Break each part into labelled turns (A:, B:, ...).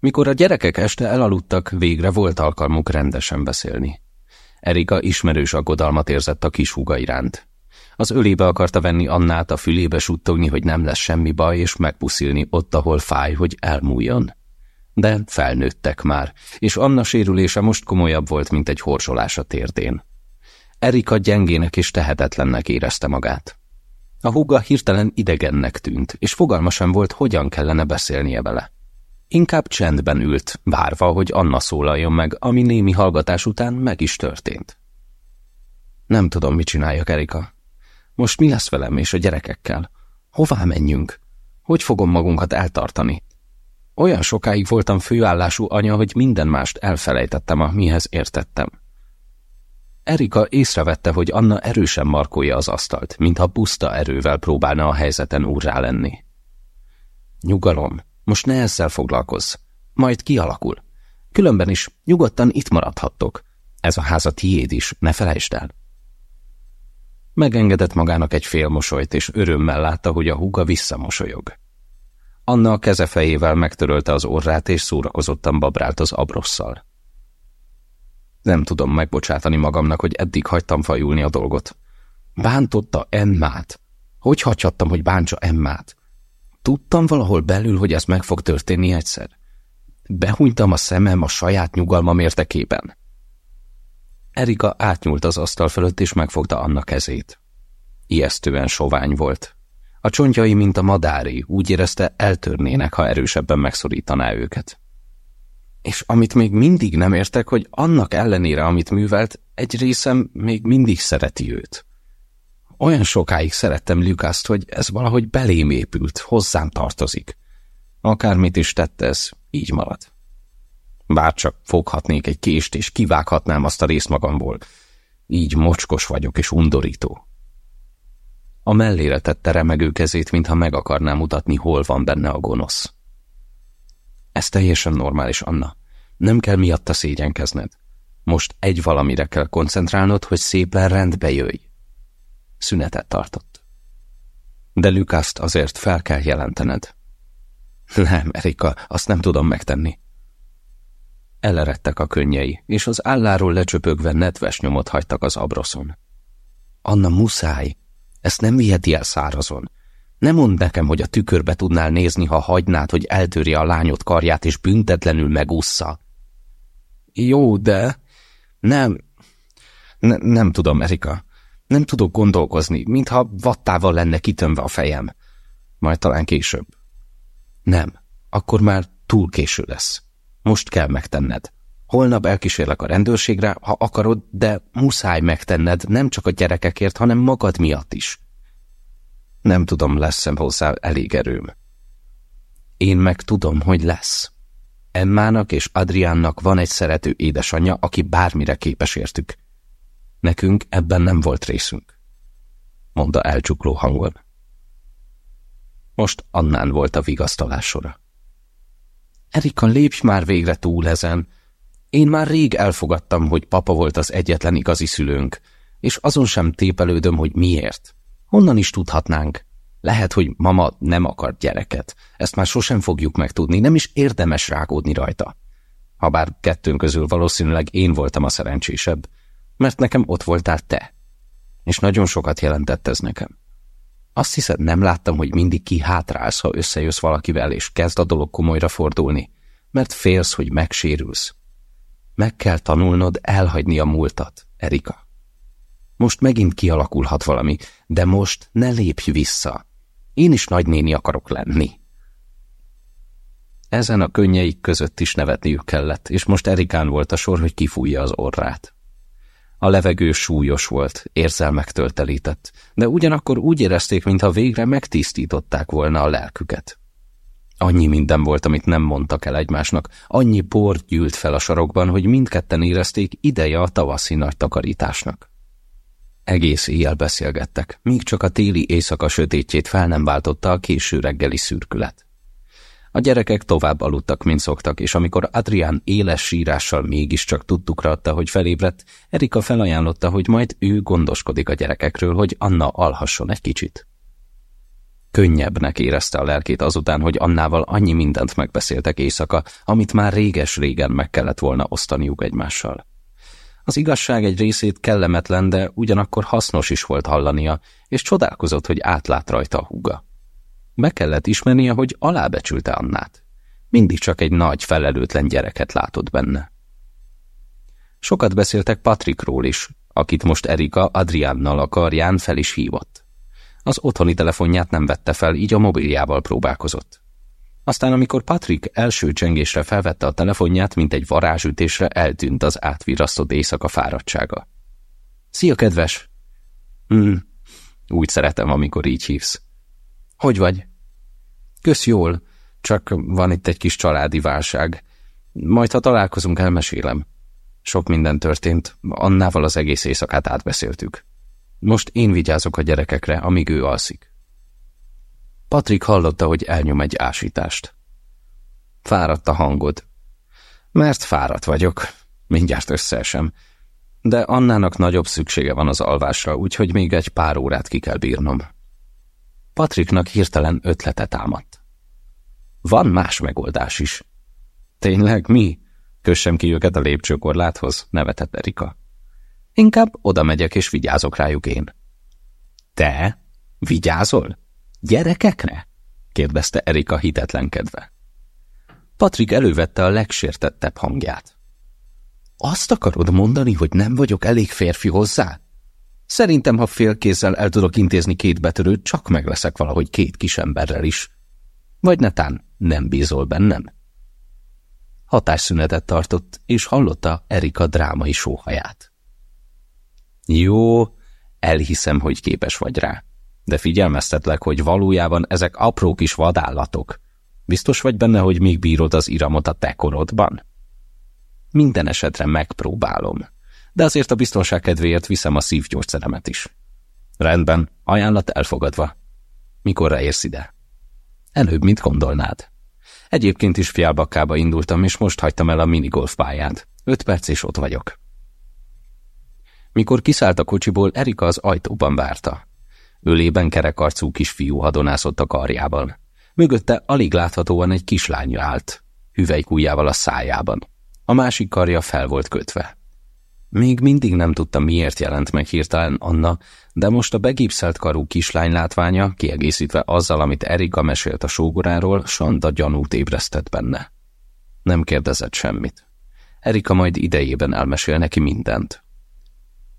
A: Mikor a gyerekek este elaludtak, végre volt alkalmuk rendesen beszélni. Erika ismerős aggodalmat érzett a kis húga iránt. Az ölébe akarta venni Annát, a fülébe suttogni, hogy nem lesz semmi baj, és megpuszilni ott, ahol fáj, hogy elmúljon. De felnőttek már, és Anna sérülése most komolyabb volt, mint egy horzsolás a térdén. Erika gyengének és tehetetlennek érezte magát. A húga hirtelen idegennek tűnt, és fogalma sem volt, hogyan kellene beszélnie vele. Inkább csendben ült, várva, hogy Anna szólaljon meg, ami némi hallgatás után meg is történt. Nem tudom, mit csináljak, Erika. Most mi lesz velem és a gyerekekkel? Hová menjünk? Hogy fogom magunkat eltartani? Olyan sokáig voltam főállású anya, hogy minden mást elfelejtettem, amihez értettem. Erika észrevette, hogy Anna erősen markolja az asztalt, mintha puszta erővel próbálna a helyzeten úrrá lenni. Nyugalom, most ne ezzel foglalkozz. Majd kialakul. Különben is nyugodtan itt maradhattok. Ez a háza tiéd is, ne felejtsd el. Megengedett magának egy fél mosolyt, és örömmel látta, hogy a húga visszamosolyog. Anna a keze fejével megtörölte az orrát, és szórakozottan babrált az abrosszal. Nem tudom megbocsátani magamnak, hogy eddig hagytam fajulni a dolgot. Bántotta Emmát. Hogy hagyhattam, hogy bántsa Emmát? Tudtam valahol belül, hogy ez meg fog történni egyszer. Behunytam a szemem a saját nyugalmam értekében. Erika átnyúlt az asztal fölött, és megfogta Anna kezét. Ijesztően sovány volt. A csontjai, mint a madári, úgy érezte, eltörnének, ha erősebben megszorítaná őket. És amit még mindig nem értek, hogy annak ellenére, amit művelt, egy részem még mindig szereti őt. Olyan sokáig szerettem Lukaszt, hogy ez valahogy belém épült, hozzám tartozik. Akármit is tette, ez így marad. Bárcsak foghatnék egy kést, és kivághatnám azt a részt magamból. Így mocskos vagyok és undorító. A mellére tette remegő kezét, mintha meg akarná mutatni, hol van benne a gonosz. Ez teljesen normális, Anna. Nem kell miatta szégyenkezned. Most egy valamire kell koncentrálnod, hogy szépen rendbe jöjj. Szünetet tartott. De Lukaszt azért fel kell jelentened. Nem, Erika, azt nem tudom megtenni. Eleredtek a könnyei, és az álláról lecsöpögve nedves nyomot hagytak az abroszon. Anna, muszáj! Ezt nem viheti el szárazon. Nem mondd nekem, hogy a tükörbe tudnál nézni, ha hagynád, hogy eltörje a lányot karját, és büntetlenül megúszza. Jó, de... Nem... Ne, nem tudom, Erika. Nem tudok gondolkozni, mintha vattával lenne kitömve a fejem. Majd talán később. Nem, akkor már túl késő lesz. Most kell megtenned. Holnap elkísérlek a rendőrségre, ha akarod, de muszáj megtenned, nem csak a gyerekekért, hanem magad miatt is. Nem tudom, lesz-e hozzá elég erőm. Én meg tudom, hogy lesz. Emmának és Adriánnak van egy szerető édesanyja, aki bármire képes értük. Nekünk ebben nem volt részünk, mondta elcsukló hangon. Most Annán volt a vigasztalás sora. Erika, lépj már végre túl ezen. Én már rég elfogadtam, hogy papa volt az egyetlen igazi szülőnk, és azon sem tépelődöm, hogy miért. Honnan is tudhatnánk? Lehet, hogy mama nem akar gyereket. Ezt már sosem fogjuk megtudni, nem is érdemes rágódni rajta. Habár kettőnk közül valószínűleg én voltam a szerencsésebb, mert nekem ott voltál te. És nagyon sokat jelentett ez nekem. Azt hiszed, nem láttam, hogy mindig ki hátrálsz, ha összejössz valakivel, és kezd a dolog komolyra fordulni, mert félsz, hogy megsérülsz. Meg kell tanulnod elhagyni a múltat, Erika. Most megint kialakulhat valami, de most ne lépj vissza. Én is nagynéni akarok lenni. Ezen a könnyeik között is nevetniük kellett, és most Erikán volt a sor, hogy kifújja az orrát. A levegő súlyos volt, érzelmektől telített, de ugyanakkor úgy érezték, mintha végre megtisztították volna a lelküket. Annyi minden volt, amit nem mondtak el egymásnak, annyi por gyűlt fel a sarokban, hogy mindketten érezték ideje a tavaszi nagy takarításnak. Egész éjjel beszélgettek, míg csak a téli éjszaka sötétjét fel nem váltotta a késő reggeli szürkület. A gyerekek tovább aludtak, mint szoktak, és amikor Adrián éles sírással mégiscsak tudtukra adta, hogy felébredt, Erika felajánlotta, hogy majd ő gondoskodik a gyerekekről, hogy Anna alhasson egy kicsit. Könnyebbnek érezte a lelkét azután, hogy Annával annyi mindent megbeszéltek éjszaka, amit már réges-régen meg kellett volna osztaniuk egymással. Az igazság egy részét kellemetlen, de ugyanakkor hasznos is volt hallania, és csodálkozott, hogy átlát rajta a húga. Meg kellett ismernie, hogy alábecsülte Annát. Mindig csak egy nagy, felelőtlen gyereket látott benne. Sokat beszéltek Patrickról is, akit most Erika Adriánnal a karján fel is hívott. Az otthoni telefonját nem vette fel, így a mobiljával próbálkozott. Aztán, amikor Patrick első csengésre felvette a telefonját, mint egy varázsütésre eltűnt az átvirasztott éjszaka fáradtsága. Szia, kedves! Hm, úgy szeretem, amikor így hívsz. Hogy vagy? Kösz jól, csak van itt egy kis családi válság. Majd, ha találkozunk, elmesélem. Sok minden történt, Annával az egész éjszakát átbeszéltük. Most én vigyázok a gyerekekre, amíg ő alszik. Patrik hallotta, hogy elnyom egy ásítást. Fáradt a hangod. Mert fáradt vagyok, mindjárt összeesem. De Annának nagyobb szüksége van az alvásra, úgyhogy még egy pár órát ki kell bírnom. Patriknak hirtelen ötlete támadt. Van más megoldás is. Tényleg mi? Kössem ki őket a lépcsőkorláthoz, nevetett Erika. Inkább oda megyek és vigyázok rájuk én. Te? Vigyázol? Gyerekekre? kérdezte Erika hitetlenkedve. Patrik elővette a legsértettebb hangját. Azt akarod mondani, hogy nem vagyok elég férfi hozzá? Szerintem, ha félkézzel el tudok intézni két betörőt, csak megleszek valahogy két kisemberrel is. Vagy netán nem bízol bennem? Hatásszünetet tartott, és hallotta Erika drámai sóhaját. Jó, elhiszem, hogy képes vagy rá. De figyelmeztetlek, hogy valójában ezek apró kis vadállatok. Biztos vagy benne, hogy még bírod az iramot a te korodban? Minden esetre megpróbálom. De azért a biztonság kedvéért viszem a szívgyógyszeremet is. Rendben, ajánlat elfogadva. Mikorra érsz ide? Előbb, mint gondolnád. Egyébként is fiálbakkába indultam, és most hagytam el a minigolf pályát. Öt perc és ott vagyok. Mikor kiszállt a kocsiból, Erika az ajtóban várta. Ölében kerekarcú kisfiú hadonászott a karjában. Mögötte alig láthatóan egy kislány állt, hüvelykújjával a szájában. A másik karja fel volt kötve. Még mindig nem tudta, miért jelent meg hirtelen Anna, de most a begipszelt karú kislány látványa, kiegészítve azzal, amit Erika mesélt a sógoráról, Sanda gyanút ébresztett benne. Nem kérdezett semmit. Erika majd idejében elmesél neki mindent.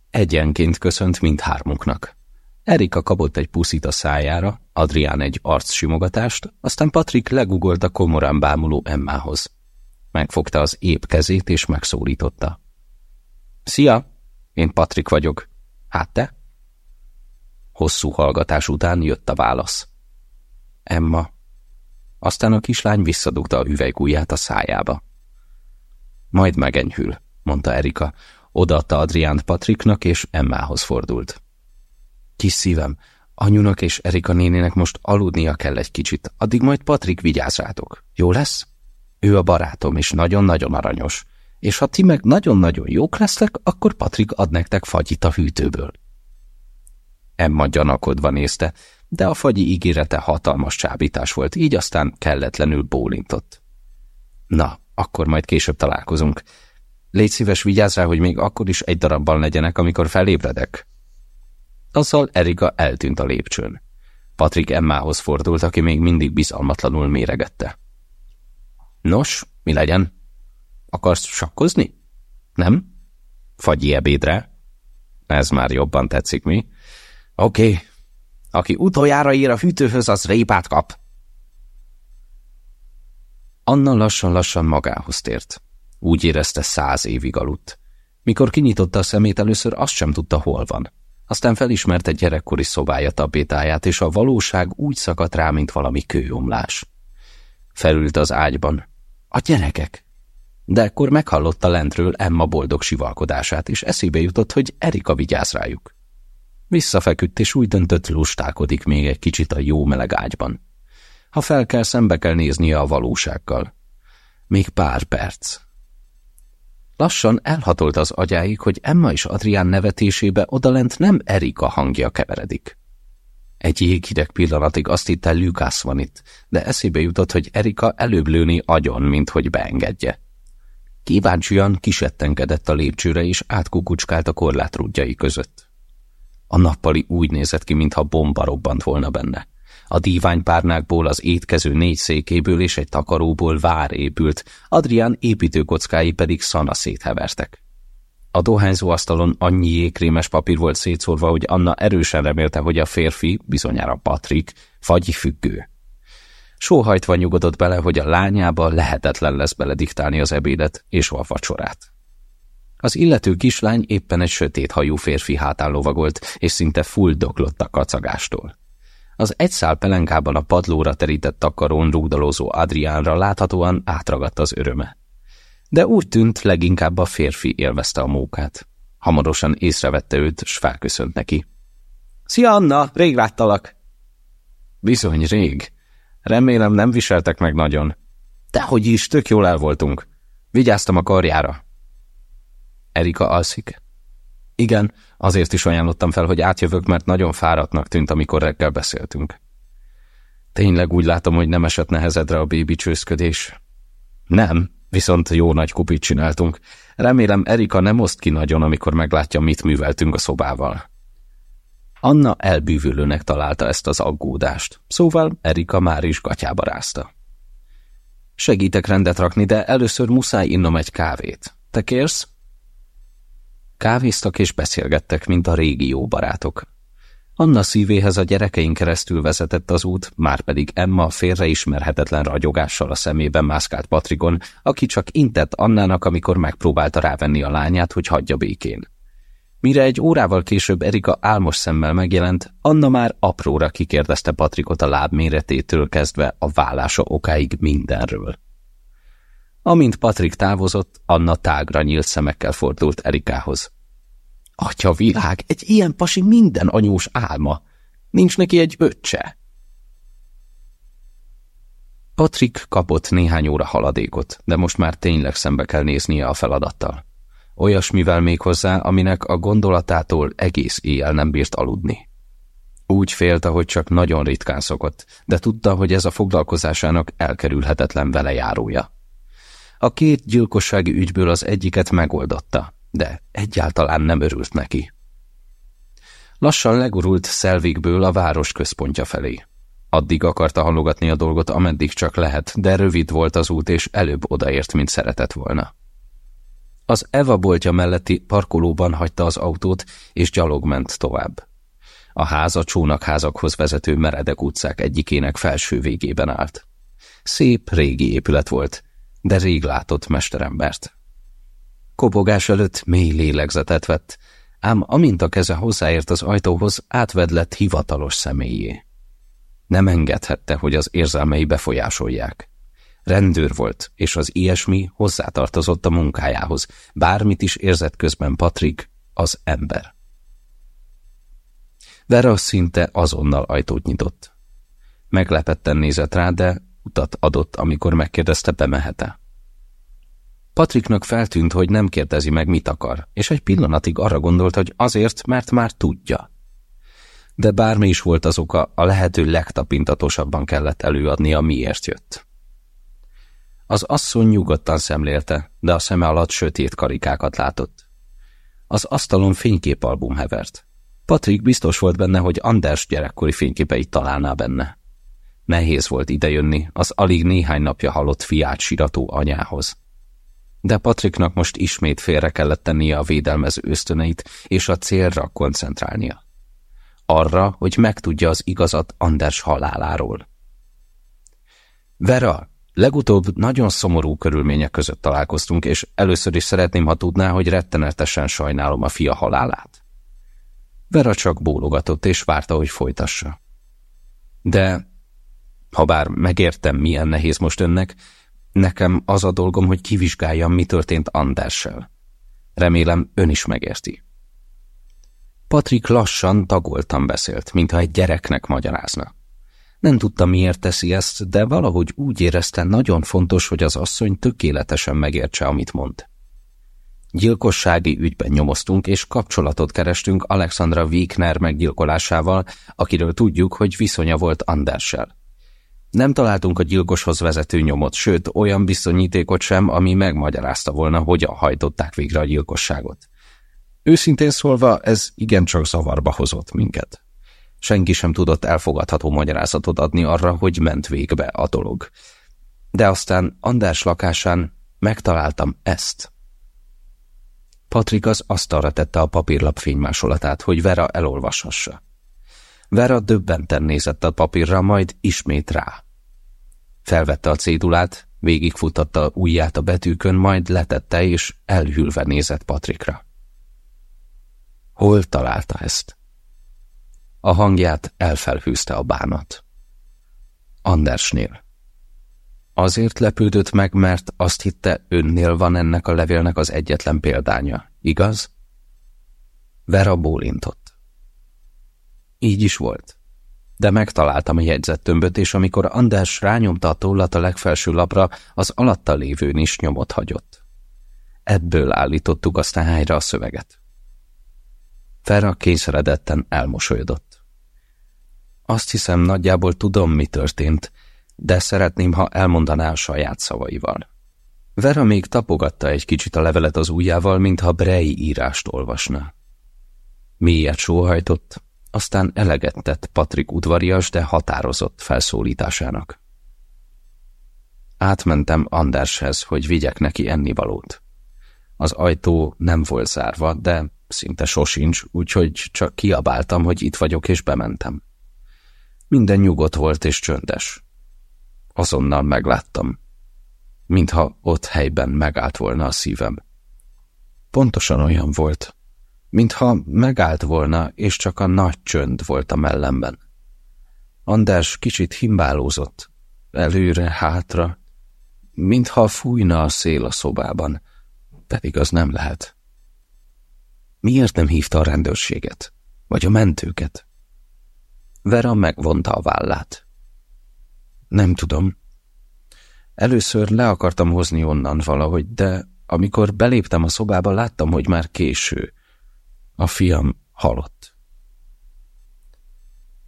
A: Egyenként köszönt mindhármuknak. Erika kapott egy puszit a szájára, Adrián egy arcsimogatást, aztán Patrik legugolt a komorán bámuló Emmához. Megfogta az épp kezét és megszólította. Szia, én Patrik vagyok. Hát te? Hosszú hallgatás után jött a válasz. Emma. Aztán a kislány visszadugta a hüvelykújját a szájába. Majd megenyhül, mondta Erika, Odaadta Adriánt Patriknak, és Emmához fordult. Kis szívem, anyunak és Erika nénének most aludnia kell egy kicsit, addig majd Patrik vigyáz rátok. Jó lesz? Ő a barátom, és nagyon-nagyon aranyos. És ha ti meg nagyon-nagyon jók lesztek, akkor Patrik ad nektek fagyit a hűtőből. Emma gyanakodva nézte, de a fagyi ígérete hatalmas csábítás volt, így aztán kelletlenül bólintott. Na, akkor majd később találkozunk. Légy szíves, vigyázz rá, hogy még akkor is egy darabban legyenek, amikor felébredek. Azzal Erika eltűnt a lépcsőn. Patrik Emmához fordult, aki még mindig bizalmatlanul méregette. Nos, mi legyen? Akarsz sakkozni? Nem? Fagyi ebédre? Ez már jobban tetszik, mi? Oké. Okay. Aki utoljára ír a hűtőhöz, az répát kap. Anna lassan-lassan magához tért. Úgy érezte száz évig aludt. Mikor kinyitotta a szemét először, azt sem tudta, hol van. Aztán felismerte gyerekkori szobája tapétáját, és a valóság úgy szakadt rá, mint valami kőomlás. Felült az ágyban. A gyerekek! De ekkor meghallotta lentről Emma boldog sivalkodását, és eszébe jutott, hogy Erika vigyáz rájuk. Visszafeküdt, és úgy döntött, lustálkodik még egy kicsit a jó meleg ágyban. Ha fel kell, szembe kell néznie a valósággal. Még pár perc, Lassan elhatolt az agyáig, hogy Emma és Adrián nevetésébe odalent nem Erika hangja keveredik. Egy jéghideg pillanatig azt hitte, Lukász van itt, de eszébe jutott, hogy Erika előbb lőni agyon, mint hogy beengedje. Kíváncsian kisettenkedett a lépcsőre, és átkukucskált a korlátrúdjai között. A nappali úgy nézett ki, mintha bomba robbant volna benne. A díványpárnákból, az étkező négy székéből és egy takaróból vár épült, Adrián építőkockái pedig szana széthevertek. A dohányzó asztalon annyi jégkrémes papír volt szétszórva, hogy Anna erősen remélte, hogy a férfi, bizonyára Patrik, fagyi függő. Sóhajtva nyugodott bele, hogy a lányába lehetetlen lesz belediktálni az ebédet és a vacsorát. Az illető kislány éppen egy sötét hajú férfi hátán lovagolt, és szinte fuldoklott a kacagástól. Az egy szál pelenkában a padlóra terített takarón rúgdalózó Adriánra láthatóan átragadt az öröme. De úgy tűnt, leginkább a férfi élvezte a mókát. Hamarosan észrevette őt, s felköszönt neki. Szia, Anna! Rég láttalak! Bizony, rég. Remélem nem viseltek meg nagyon. Dehogy is, tök jól el voltunk. Vigyáztam a karjára. Erika alszik? Igen, azért is ajánlottam fel, hogy átjövök, mert nagyon fáradtnak tűnt, amikor reggel beszéltünk. Tényleg úgy látom, hogy nem esett nehezedre a bébi csőszködés. Nem, viszont jó nagy kupit csináltunk. Remélem Erika nem oszt ki nagyon, amikor meglátja, mit műveltünk a szobával. Anna elbűvülőnek találta ezt az aggódást, szóval Erika már is gatyába rázta. Segítek rendet rakni, de először muszáj innom egy kávét. Te kérsz? Kávéztak és beszélgettek, mint a régi jó barátok. Anna szívéhez a gyerekein keresztül vezetett az út, már pedig Emma félreismerhetetlen ragyogással a szemében mászkált Patrigon, aki csak intett Annának, amikor megpróbálta rávenni a lányát, hogy hagyja békén. Mire egy órával később Erika álmos szemmel megjelent, Anna már apróra kikérdezte Patrikot a lábméretétől kezdve a vállása okáig mindenről. Amint Patrik távozott, Anna tágra nyílt szemekkel fordult Erikához. Atya világ, egy ilyen pasi minden anyós álma. Nincs neki egy öccse. Patrik kapott néhány óra haladékot, de most már tényleg szembe kell néznie a feladattal. Olyasmivel még aminek a gondolatától egész éjjel nem bírt aludni. Úgy félt, hogy csak nagyon ritkán szokott, de tudta, hogy ez a foglalkozásának elkerülhetetlen velejárója. A két gyilkossági ügyből az egyiket megoldotta, de egyáltalán nem örült neki. Lassan legurult Szelvikből a város központja felé. Addig akarta halogatni a dolgot, ameddig csak lehet, de rövid volt az út, és előbb odaért, mint szeretett volna. Az Eva boltja melletti parkolóban hagyta az autót, és gyalog ment tovább. A ház a csónakházakhoz vezető meredek utcák egyikének felső végében állt. Szép, régi épület volt, de rég látott mesterembert. Kopogás előtt mély lélegzetet vett, ám amint a keze hozzáért az ajtóhoz, átvedlett hivatalos személyé. Nem engedhette, hogy az érzelmei befolyásolják. Rendőr volt, és az ilyesmi hozzátartozott a munkájához, bármit is érzett közben Patrik, az ember. Vera szinte azonnal ajtót nyitott. Meglepetten nézett rá, de utat adott, amikor megkérdezte, bemehet-e. Patriknak feltűnt, hogy nem kérdezi meg, mit akar, és egy pillanatig arra gondolt, hogy azért, mert már tudja. De bármi is volt az oka, a lehető legtapintatosabban kellett előadnia, miért jött. Az asszony nyugodtan szemlélte, de a szeme alatt sötét karikákat látott. Az asztalon fényképalbum hevert. Patrik biztos volt benne, hogy Anders gyerekkori fényképeit találná benne. Nehéz volt idejönni az alig néhány napja halott fiát sirató anyához. De Patriknak most ismét félre kellett tennie a védelmező ösztöneit, és a célra koncentrálnia. Arra, hogy megtudja az igazat Anders haláláról. Vera, legutóbb nagyon szomorú körülmények között találkoztunk, és először is szeretném, ha tudná, hogy rettenetesen sajnálom a fia halálát. Vera csak bólogatott, és várta, hogy folytassa. De, ha bár megértem, milyen nehéz most önnek, Nekem az a dolgom, hogy kivizsgáljam, mi történt Anderssel. Remélem, ön is megérti. Patrik lassan, tagoltan beszélt, mintha egy gyereknek magyarázna. Nem tudta, miért teszi ezt, de valahogy úgy érezte nagyon fontos, hogy az asszony tökéletesen megértse, amit mond. Gyilkossági ügyben nyomoztunk, és kapcsolatot kerestünk Alexandra Wigner meggyilkolásával, akiről tudjuk, hogy viszonya volt Andersel. Nem találtunk a gyilkoshoz vezető nyomot, sőt, olyan bizonyítékot sem, ami megmagyarázta volna, hogyan hajtották végre a gyilkosságot. Őszintén szólva, ez igencsak zavarba hozott minket. Senki sem tudott elfogadható magyarázatot adni arra, hogy ment végbe a dolog. De aztán András lakásán megtaláltam ezt. Patrik az asztalra tette a papírlap fénymásolatát, hogy Vera elolvashassa. Vera döbbenten nézett a papírra, majd ismét rá. Felvette a cédulát, végigfutatta ujját a betűkön, majd letette és elhűlve nézett Patrikra. Hol találta ezt? A hangját elfelhűzte a bánat. Andersnél. Azért lepődött meg, mert azt hitte, önnél van ennek a levélnek az egyetlen példánya, igaz? Vera bólintott. Így is volt. De megtaláltam a jegyzettömböt, és amikor Anders rányomta a tollat a legfelső lapra, az alatta lévőn is nyomot hagyott. Ebből állítottuk aztán helyre a szöveget. Vera kényszeredetten elmosolyodott. Azt hiszem, nagyjából tudom, mi történt, de szeretném, ha elmondaná a saját szavaival. Vera még tapogatta egy kicsit a levelet az ujjával, mintha Brei írást olvasna. Mélyet sóhajtott, aztán eleget tett Patrik udvarias, de határozott felszólításának. Átmentem Andershez, hogy vigyek neki ennivalót. Az ajtó nem volt zárva, de szinte sosincs, úgyhogy csak kiabáltam, hogy itt vagyok, és bementem. Minden nyugodt volt és csöndes. Azonnal megláttam, mintha ott helyben megállt volna a szívem. Pontosan olyan volt, mintha megállt volna, és csak a nagy csönd volt a mellemben. András kicsit himbálózott, előre, hátra, mintha fújna a szél a szobában, pedig az nem lehet. Miért nem hívta a rendőrséget? Vagy a mentőket? Vera megvonta a vállát. Nem tudom. Először le akartam hozni onnan valahogy, de amikor beléptem a szobába, láttam, hogy már késő. A fiam halott.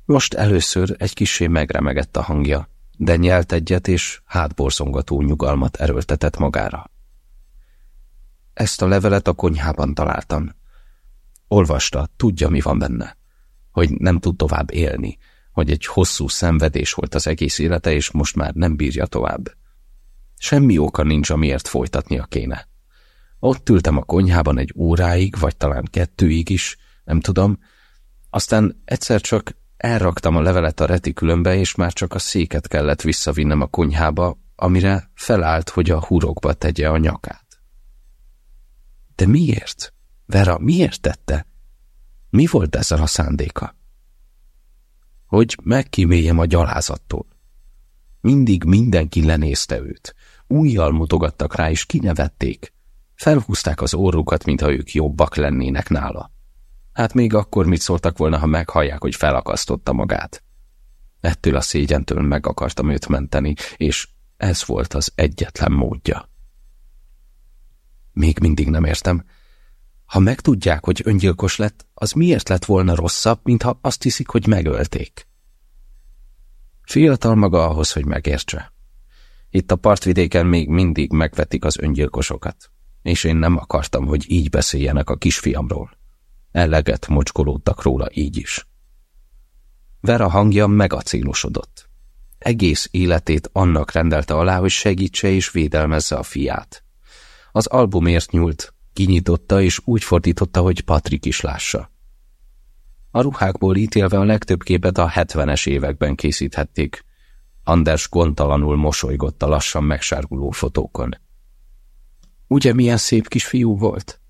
A: Most először egy kisé megremegett a hangja, de nyelt egyet, és hátborzongató nyugalmat erőltetett magára. Ezt a levelet a konyhában találtam. Olvasta, tudja, mi van benne. Hogy nem tud tovább élni, hogy egy hosszú szenvedés volt az egész élete, és most már nem bírja tovább. Semmi oka nincs, amiért folytatnia kéne. Ott ültem a konyhában egy óráig, vagy talán kettőig is, nem tudom, aztán egyszer csak elraktam a levelet a retikülömbe, és már csak a széket kellett visszavinnem a konyhába, amire felállt, hogy a hurokba tegye a nyakát. De miért? Vera miért tette? Mi volt ezzel a szándéka? Hogy megkíméljem a gyalázattól. Mindig mindenki lenézte őt. Újjal mutogattak rá, és kinevették. Felhúzták az orrukat, mintha ők jobbak lennének nála. Hát még akkor mit szóltak volna, ha meghallják, hogy felakasztotta magát. Ettől a szégyentől meg akartam őt menteni, és ez volt az egyetlen módja. Még mindig nem értem, ha megtudják, hogy öngyilkos lett, az miért lett volna rosszabb, mintha azt hiszik, hogy megölték? Fiatal maga ahhoz, hogy megértse. Itt a partvidéken még mindig megvetik az öngyilkosokat, és én nem akartam, hogy így beszéljenek a kisfiamról. Eleget mocskolódtak róla így is. Vera hangja megacélosodott. Egész életét annak rendelte alá, hogy segítse és védelmezze a fiát. Az albumért nyúlt, Kinyitotta, és úgy fordította, hogy Patrik is lássa. A ruhákból ítélve a legtöbb képet a hetvenes években készíthették. Anders gondtalanul mosolygott a lassan megsárguló fotókon. Ugye milyen szép kis fiú volt?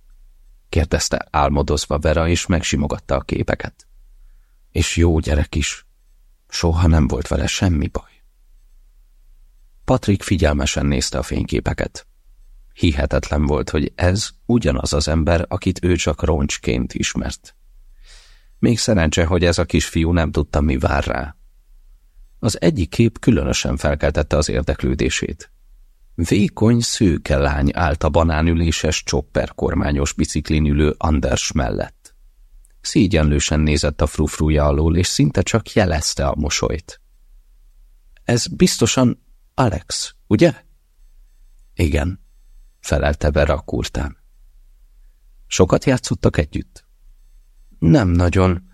A: kérdezte álmodozva Vera, és megsimogatta a képeket. És jó gyerek is. Soha nem volt vele semmi baj. Patrik figyelmesen nézte a fényképeket. Hihetetlen volt, hogy ez ugyanaz az ember, akit ő csak roncsként ismert. Még szerencse, hogy ez a kisfiú nem tudta, mi vár rá. Az egyik kép különösen felkeltette az érdeklődését. Vékony, szőke lány állt a banánüléses, csopper kormányos biciklin ülő Anders mellett. Szégyenlősen nézett a frufrúja alól, és szinte csak jelezte a mosolyt. Ez biztosan Alex, ugye? Igen, felelte Vera kurtán. Sokat játszottak együtt? Nem nagyon,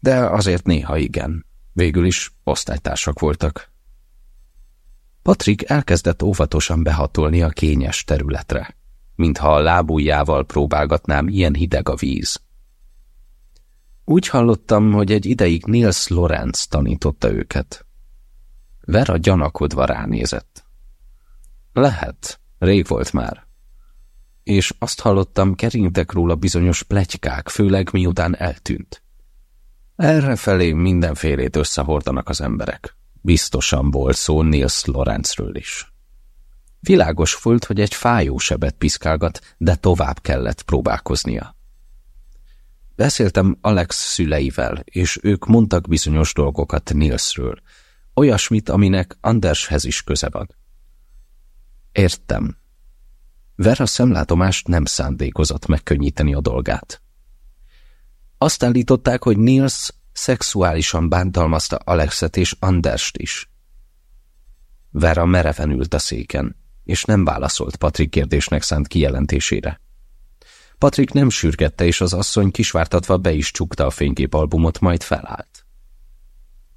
A: de azért néha igen. Végül is osztálytársak voltak. Patrik elkezdett óvatosan behatolni a kényes területre, mintha a lábujjával próbálgatnám, ilyen hideg a víz. Úgy hallottam, hogy egy ideig Nils Lorenz tanította őket. Vera gyanakodva ránézett. Lehet, rég volt már. És azt hallottam, keringtek róla bizonyos plegykák, főleg miután eltűnt. Errefelé mindenfélét összehordanak az emberek. Biztosan volt szó Nils Lorenzről is. Világos volt, hogy egy fájó sebet piszkálgat, de tovább kellett próbálkoznia. Beszéltem Alex szüleivel, és ők mondtak bizonyos dolgokat Nilsről, olyasmit, aminek Andershez is köze van. Értem. Vera szemlátomást nem szándékozott megkönnyíteni a dolgát. Azt állították, hogy Nils szexuálisan bántalmazta Alexet és Anderst is. Vera mereven ült a széken, és nem válaszolt Patrik kérdésnek szánt kijelentésére. Patrik nem sürgette, és az asszony kisvártatva be is csukta a fényképalbumot, majd felállt.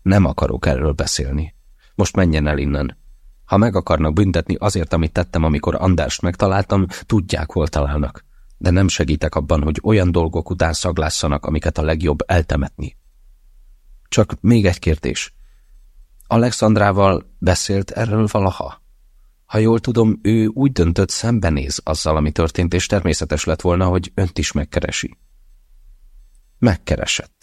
A: Nem akarok erről beszélni. Most menjen el innen. Ha meg akarnak büntetni azért, amit tettem, amikor Anderst megtaláltam, tudják, hol találnak. De nem segítek abban, hogy olyan dolgok után szaglásszanak, amiket a legjobb eltemetni. Csak még egy kérdés. Alexandrával beszélt erről valaha? Ha jól tudom, ő úgy döntött, szembenéz azzal, ami történt, és természetes lett volna, hogy önt is megkeresi. Megkeresett.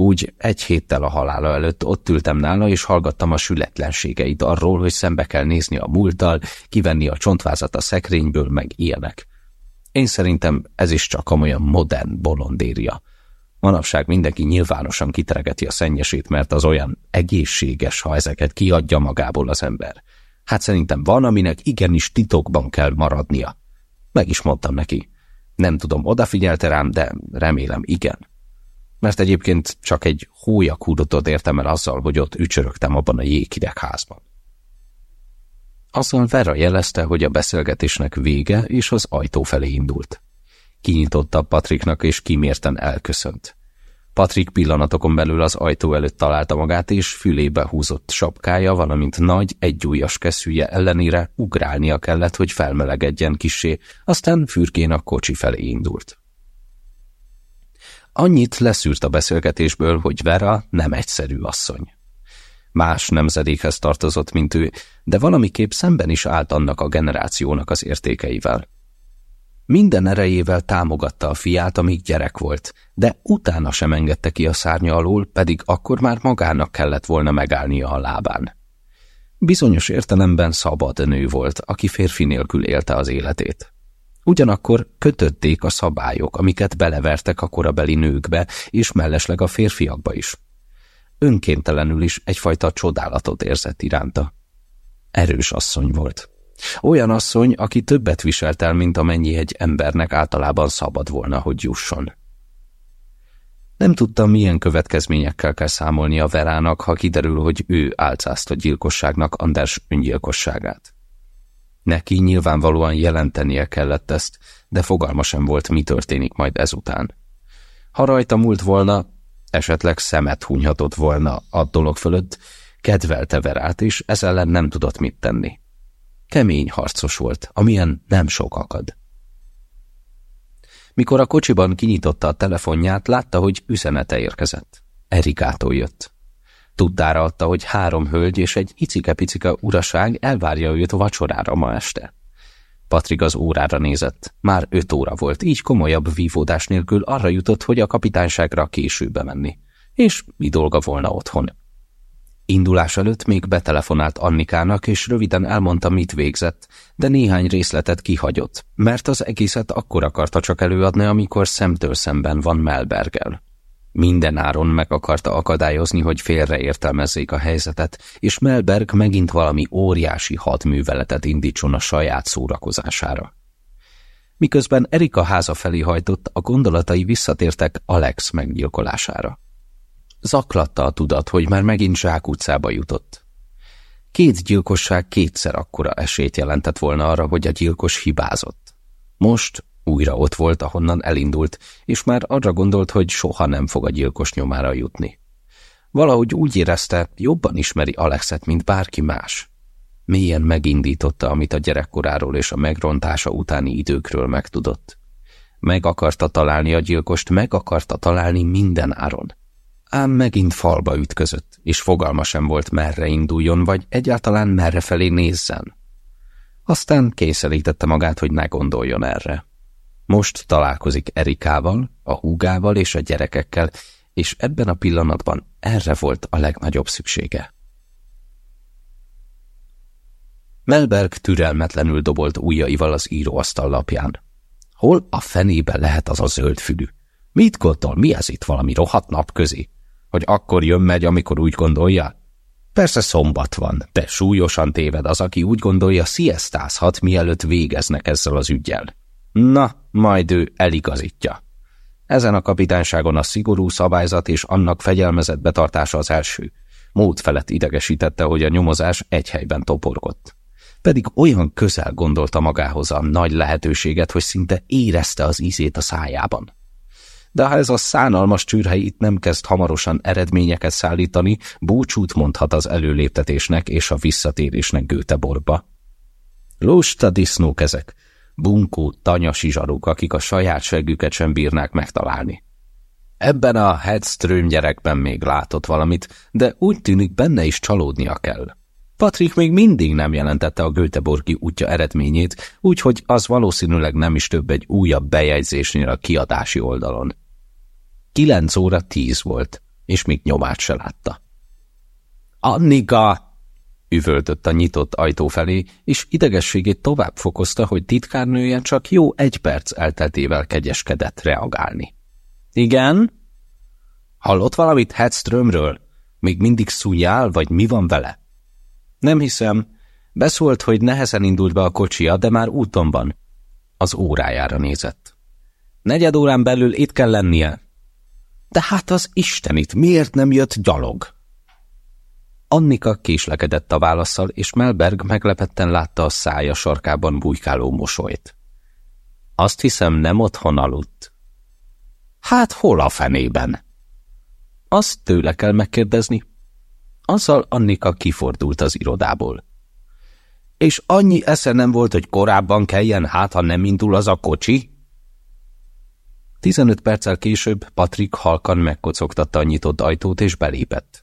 A: Úgy egy héttel a halála előtt ott ültem nála, és hallgattam a sületlenségeit arról, hogy szembe kell nézni a múlttal, kivenni a csontvázat a szekrényből, meg ilyenek. Én szerintem ez is csak olyan modern bolondéria. Manapság mindenki nyilvánosan kitregeti a szennyesét, mert az olyan egészséges, ha ezeket kiadja magából az ember. Hát szerintem van, aminek igenis titokban kell maradnia. Meg is mondtam neki. Nem tudom, odafigyelte rám, de remélem igen. Mert egyébként csak egy hólyakúdotot értem el azzal, hogy ott ücsörögtem abban a jéghideg házban. Azzal Vera jelezte, hogy a beszélgetésnek vége, és az ajtó felé indult. Kinyitotta Patriknak, és kimérten elköszönt. Patrik pillanatokon belül az ajtó előtt találta magát, és fülébe húzott sapkája, valamint nagy, egyújas keszűje ellenére ugrálnia kellett, hogy felmelegedjen kisé, aztán fürkén a kocsi felé indult. Annyit leszűrt a beszélgetésből, hogy Vera nem egyszerű asszony. Más nemzedékhez tartozott, mint ő, de valamiképp szemben is állt annak a generációnak az értékeivel. Minden erejével támogatta a fiát, amíg gyerek volt, de utána sem engedte ki a szárnya alól, pedig akkor már magának kellett volna megállnia a lábán. Bizonyos értelemben szabad nő volt, aki férfi nélkül élte az életét. Ugyanakkor kötötték a szabályok, amiket belevertek a korabeli nőkbe, és mellesleg a férfiakba is. Önkéntelenül is egyfajta csodálatot érzett iránta. Erős asszony volt. Olyan asszony, aki többet viselt el, mint amennyi egy embernek általában szabad volna, hogy jusson. Nem tudtam, milyen következményekkel kell számolni a Verának, ha kiderül, hogy ő álcázta gyilkosságnak Anders öngyilkosságát. Neki nyilvánvalóan jelentenie kellett ezt, de fogalma sem volt, mi történik majd ezután. Ha rajta múlt volna, esetleg szemet hunyhatott volna a dolog fölött, kedvelte Verát, és ez ellen nem tudott mit tenni. Kemény harcos volt, amilyen nem sok akad. Mikor a kocsiban kinyitotta a telefonját, látta, hogy üzenete érkezett. Erikától jött. Tudtára adta, hogy három hölgy és egy icike-picike uraság elvárja őt vacsorára ma este. Patrik az órára nézett. Már öt óra volt, így komolyabb vívódás nélkül arra jutott, hogy a kapitányságra később menni. És mi dolga volna otthon. Indulás előtt még betelefonált Annikának, és röviden elmondta, mit végzett, de néhány részletet kihagyott, mert az egészet akkor akarta csak előadni, amikor szemtől szemben van Melbergel. Minden áron meg akarta akadályozni, hogy félreértelmezzék a helyzetet, és Melberg megint valami óriási hadműveletet indítson a saját szórakozására. Miközben Erika háza felé hajtott, a gondolatai visszatértek Alex meggyilkolására. Zaklatta a tudat, hogy már megint utcába jutott. Két gyilkosság kétszer akkora esélyt jelentett volna arra, hogy a gyilkos hibázott. Most újra ott volt, ahonnan elindult, és már arra gondolt, hogy soha nem fog a gyilkos nyomára jutni. Valahogy úgy érezte, jobban ismeri Alexet, mint bárki más. Mélyen megindította, amit a gyerekkoráról és a megrontása utáni időkről megtudott. Meg akarta találni a gyilkost, meg akarta találni minden áron. Ám megint falba ütközött, és fogalma sem volt merre induljon, vagy egyáltalán merre felé nézzen. Aztán kényszerítette magát, hogy ne gondoljon erre. Most találkozik Erikával, a húgával és a gyerekekkel, és ebben a pillanatban erre volt a legnagyobb szüksége. Melberg türelmetlenül dobolt ujjaival az íróasztal lapján. Hol a fenébe lehet az a zöldfülű? Mit gondol, mi ez itt valami rohadt napközi? Hogy akkor jön-megy, amikor úgy gondolja? Persze szombat van, de súlyosan téved az, aki úgy gondolja, sziasztázhat, mielőtt végeznek ezzel az ügyel. Na, majd ő eligazítja. Ezen a kapitányságon a szigorú szabályzat és annak fegyelmezett betartása az első. Mód felett idegesítette, hogy a nyomozás egy helyben toporgott. Pedig olyan közel gondolta magához a nagy lehetőséget, hogy szinte érezte az ízét a szájában. De ha ez a szánalmas csűrhely itt nem kezd hamarosan eredményeket szállítani, búcsút mondhat az előléptetésnek és a visszatérésnek Göteborgba. Lusta disznók ezek, bunkó, tanyasi zsaruk, akik a saját seggüket sem bírnák megtalálni. Ebben a Headström gyerekben még látott valamit, de úgy tűnik benne is csalódnia kell. Patrik még mindig nem jelentette a Göteborgi útja eredményét, úgyhogy az valószínűleg nem is több egy újabb bejegyzésnél a kiadási oldalon. Kilenc óra tíz volt, és még nyomát se látta. Annika! Üvöltött a nyitott ajtó felé, és idegességét tovább fokozta, hogy titkárnője csak jó egy perc elteltével kegyeskedett reagálni. Igen? Hallott valamit Hedströmről? Még mindig szújjál, vagy mi van vele? Nem hiszem. Beszólt, hogy nehezen indult be a kocsia, de már úton van. Az órájára nézett. Negyed órán belül itt kell lennie. De hát az Istenit, miért nem jött gyalog? Annika késlekedett a válaszsal, és Melberg meglepetten látta a szája sarkában bujkáló mosolyt. Azt hiszem, nem otthon aludt. Hát hol a fenében? Azt tőle kell megkérdezni. Azzal Annika kifordult az irodából. És annyi esze nem volt, hogy korábban kelljen, hát ha nem indul az a kocsi? Tizenöt perccel később Patrik halkan megkocogtatta a nyitott ajtót és belépett.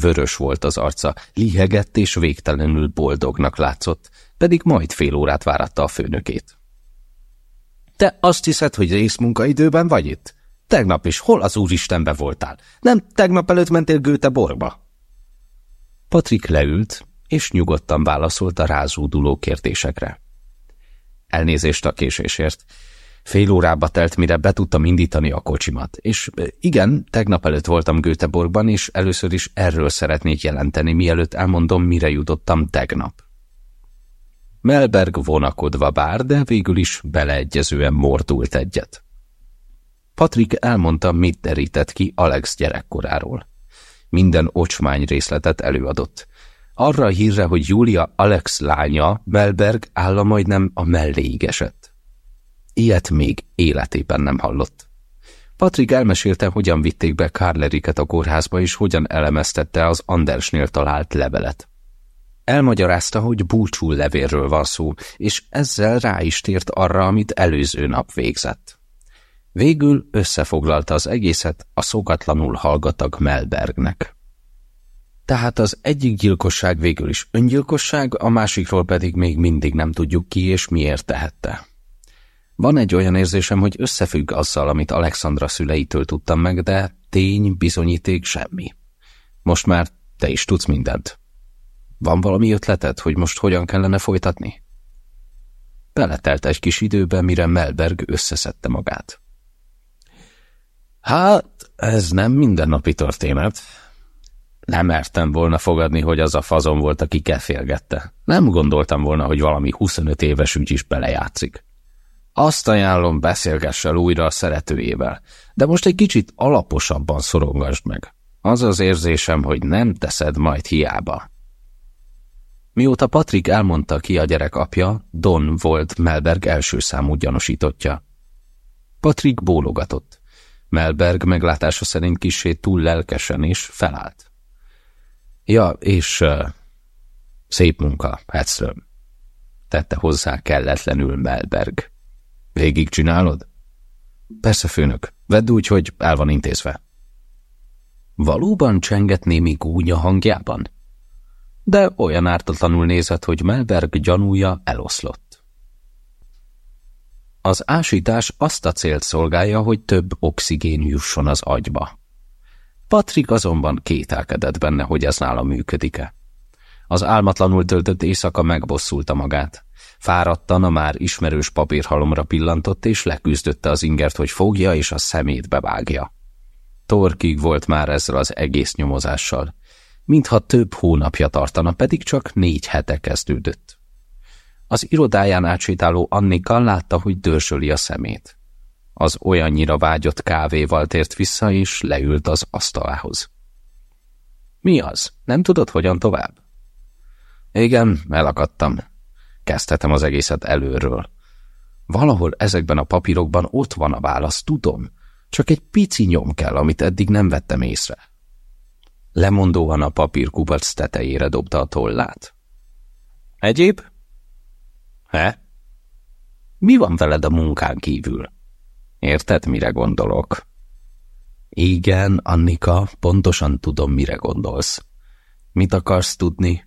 A: Vörös volt az arca, lihegett és végtelenül boldognak látszott, pedig majd fél órát váratta a főnökét. Te azt hiszed, hogy részmunkaidőben vagy itt? Tegnap is hol az úristenbe voltál? Nem tegnap előtt mentél Göteborgba? Patrik leült, és nyugodtan válaszolt a rázúduló kérdésekre. Elnézést a késésért. Fél órába telt, mire be tudtam indítani a kocsimat. És igen, tegnap előtt voltam Göteborgban, és először is erről szeretnék jelenteni, mielőtt elmondom, mire jutottam tegnap. Melberg vonakodva bár, de végül is beleegyezően mordult egyet. Patrik elmondta, mit derített ki Alex gyerekkoráról. Minden ocsmány részletet előadott. Arra a hírre, hogy Julia Alex lánya, Melberg álla majdnem a melléig esett. Ilyet még életében nem hallott. Patrik elmesélte, hogyan vitték be Karleriket a kórházba, és hogyan elemeztette az Andersnél talált levelet. Elmagyarázta, hogy búcsú levérről van szó, és ezzel rá is tért arra, amit előző nap végzett. Végül összefoglalta az egészet a szokatlanul hallgatag Melbergnek. Tehát az egyik gyilkosság végül is öngyilkosság, a másikról pedig még mindig nem tudjuk ki és miért tehette. Van egy olyan érzésem, hogy összefügg azzal, amit Alexandra szüleitől tudtam meg, de tény, bizonyíték, semmi. Most már te is tudsz mindent. Van valami ötleted, hogy most hogyan kellene folytatni? Beletelt egy kis időbe, mire Melberg összeszedte magát. Hát, ez nem mindennapi történet. Nem mertem volna fogadni, hogy az a fazon volt, aki kefélgette. Nem gondoltam volna, hogy valami 25 éves ügy is belejátszik. Azt ajánlom, beszélgessel újra a szeretőjével, de most egy kicsit alaposabban szorongasd meg. Az az érzésem, hogy nem teszed majd hiába. Mióta Patrik elmondta ki a gyerek apja, Don volt Melberg első számú gyanúsítottja. Patrik bólogatott. Melberg meglátása szerint kisé túl lelkesen is felállt. Ja, és uh, szép munka, Hedström. Tette hozzá kelletlenül Melberg. Végig csinálod? Persze, főnök. Vedd úgy, hogy el van intézve. Valóban csengett némi gúnya hangjában? De olyan ártatlanul nézett, hogy Melberg gyanúja eloszlott. Az ásítás azt a célt szolgálja, hogy több oxigén jusson az agyba. Patrik azonban kételkedett benne, hogy ez nála működik-e. Az álmatlanul töltött éjszaka megbosszulta magát. Fáradtan a már ismerős papírhalomra pillantott, és leküzdötte az ingert, hogy fogja és a szemét bevágja. Torkig volt már ezzel az egész nyomozással, mintha több hónapja tartana, pedig csak négy hete kezdődött. Az irodáján átsétáló Annika látta, hogy dörzsöli a szemét. Az olyannyira vágyott kávéval tért vissza, és leült az asztalához. Mi az? Nem tudod, hogyan tovább? Igen, elakadtam. Kezdhetem az egészet előről. Valahol ezekben a papírokban ott van a válasz, tudom. Csak egy pici nyom kell, amit eddig nem vettem észre. Lemondóan a papírkupac tetejére dobta a tollát. Egyéb? He? Mi van veled a munkán kívül? Érted, mire gondolok? Igen, Annika, pontosan tudom, mire gondolsz. Mit akarsz tudni?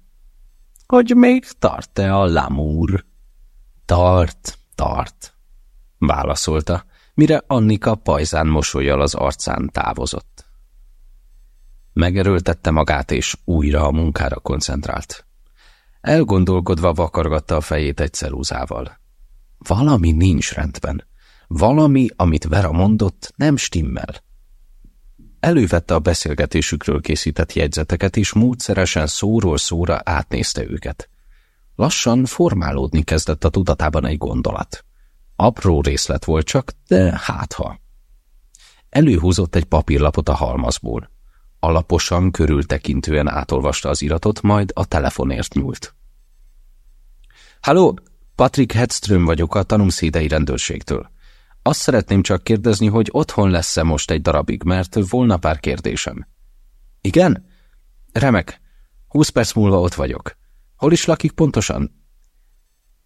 A: Hogy még tart-e a lamúr? Tart, tart, válaszolta, mire Annika pajzán mosolyal az arcán távozott. Megerőltette magát, és újra a munkára koncentrált. Elgondolkodva vakargatta a fejét egy ceruzával. Valami nincs rendben. Valami, amit Vera mondott, nem stimmel. Elővette a beszélgetésükről készített jegyzeteket, és módszeresen szóról szóra átnézte őket. Lassan formálódni kezdett a tudatában egy gondolat. Apró részlet volt csak, de hátha. Előhúzott egy papírlapot a halmazból. Alaposan, körültekintően átolvasta az iratot, majd a telefonért nyúlt. Halló, Patrick Hedström vagyok a tanumszédei rendőrségtől. Azt szeretném csak kérdezni, hogy otthon lesz-e most egy darabig, mert volna pár kérdésem. Igen? Remek. Húsz perc múlva ott vagyok. Hol is lakik pontosan?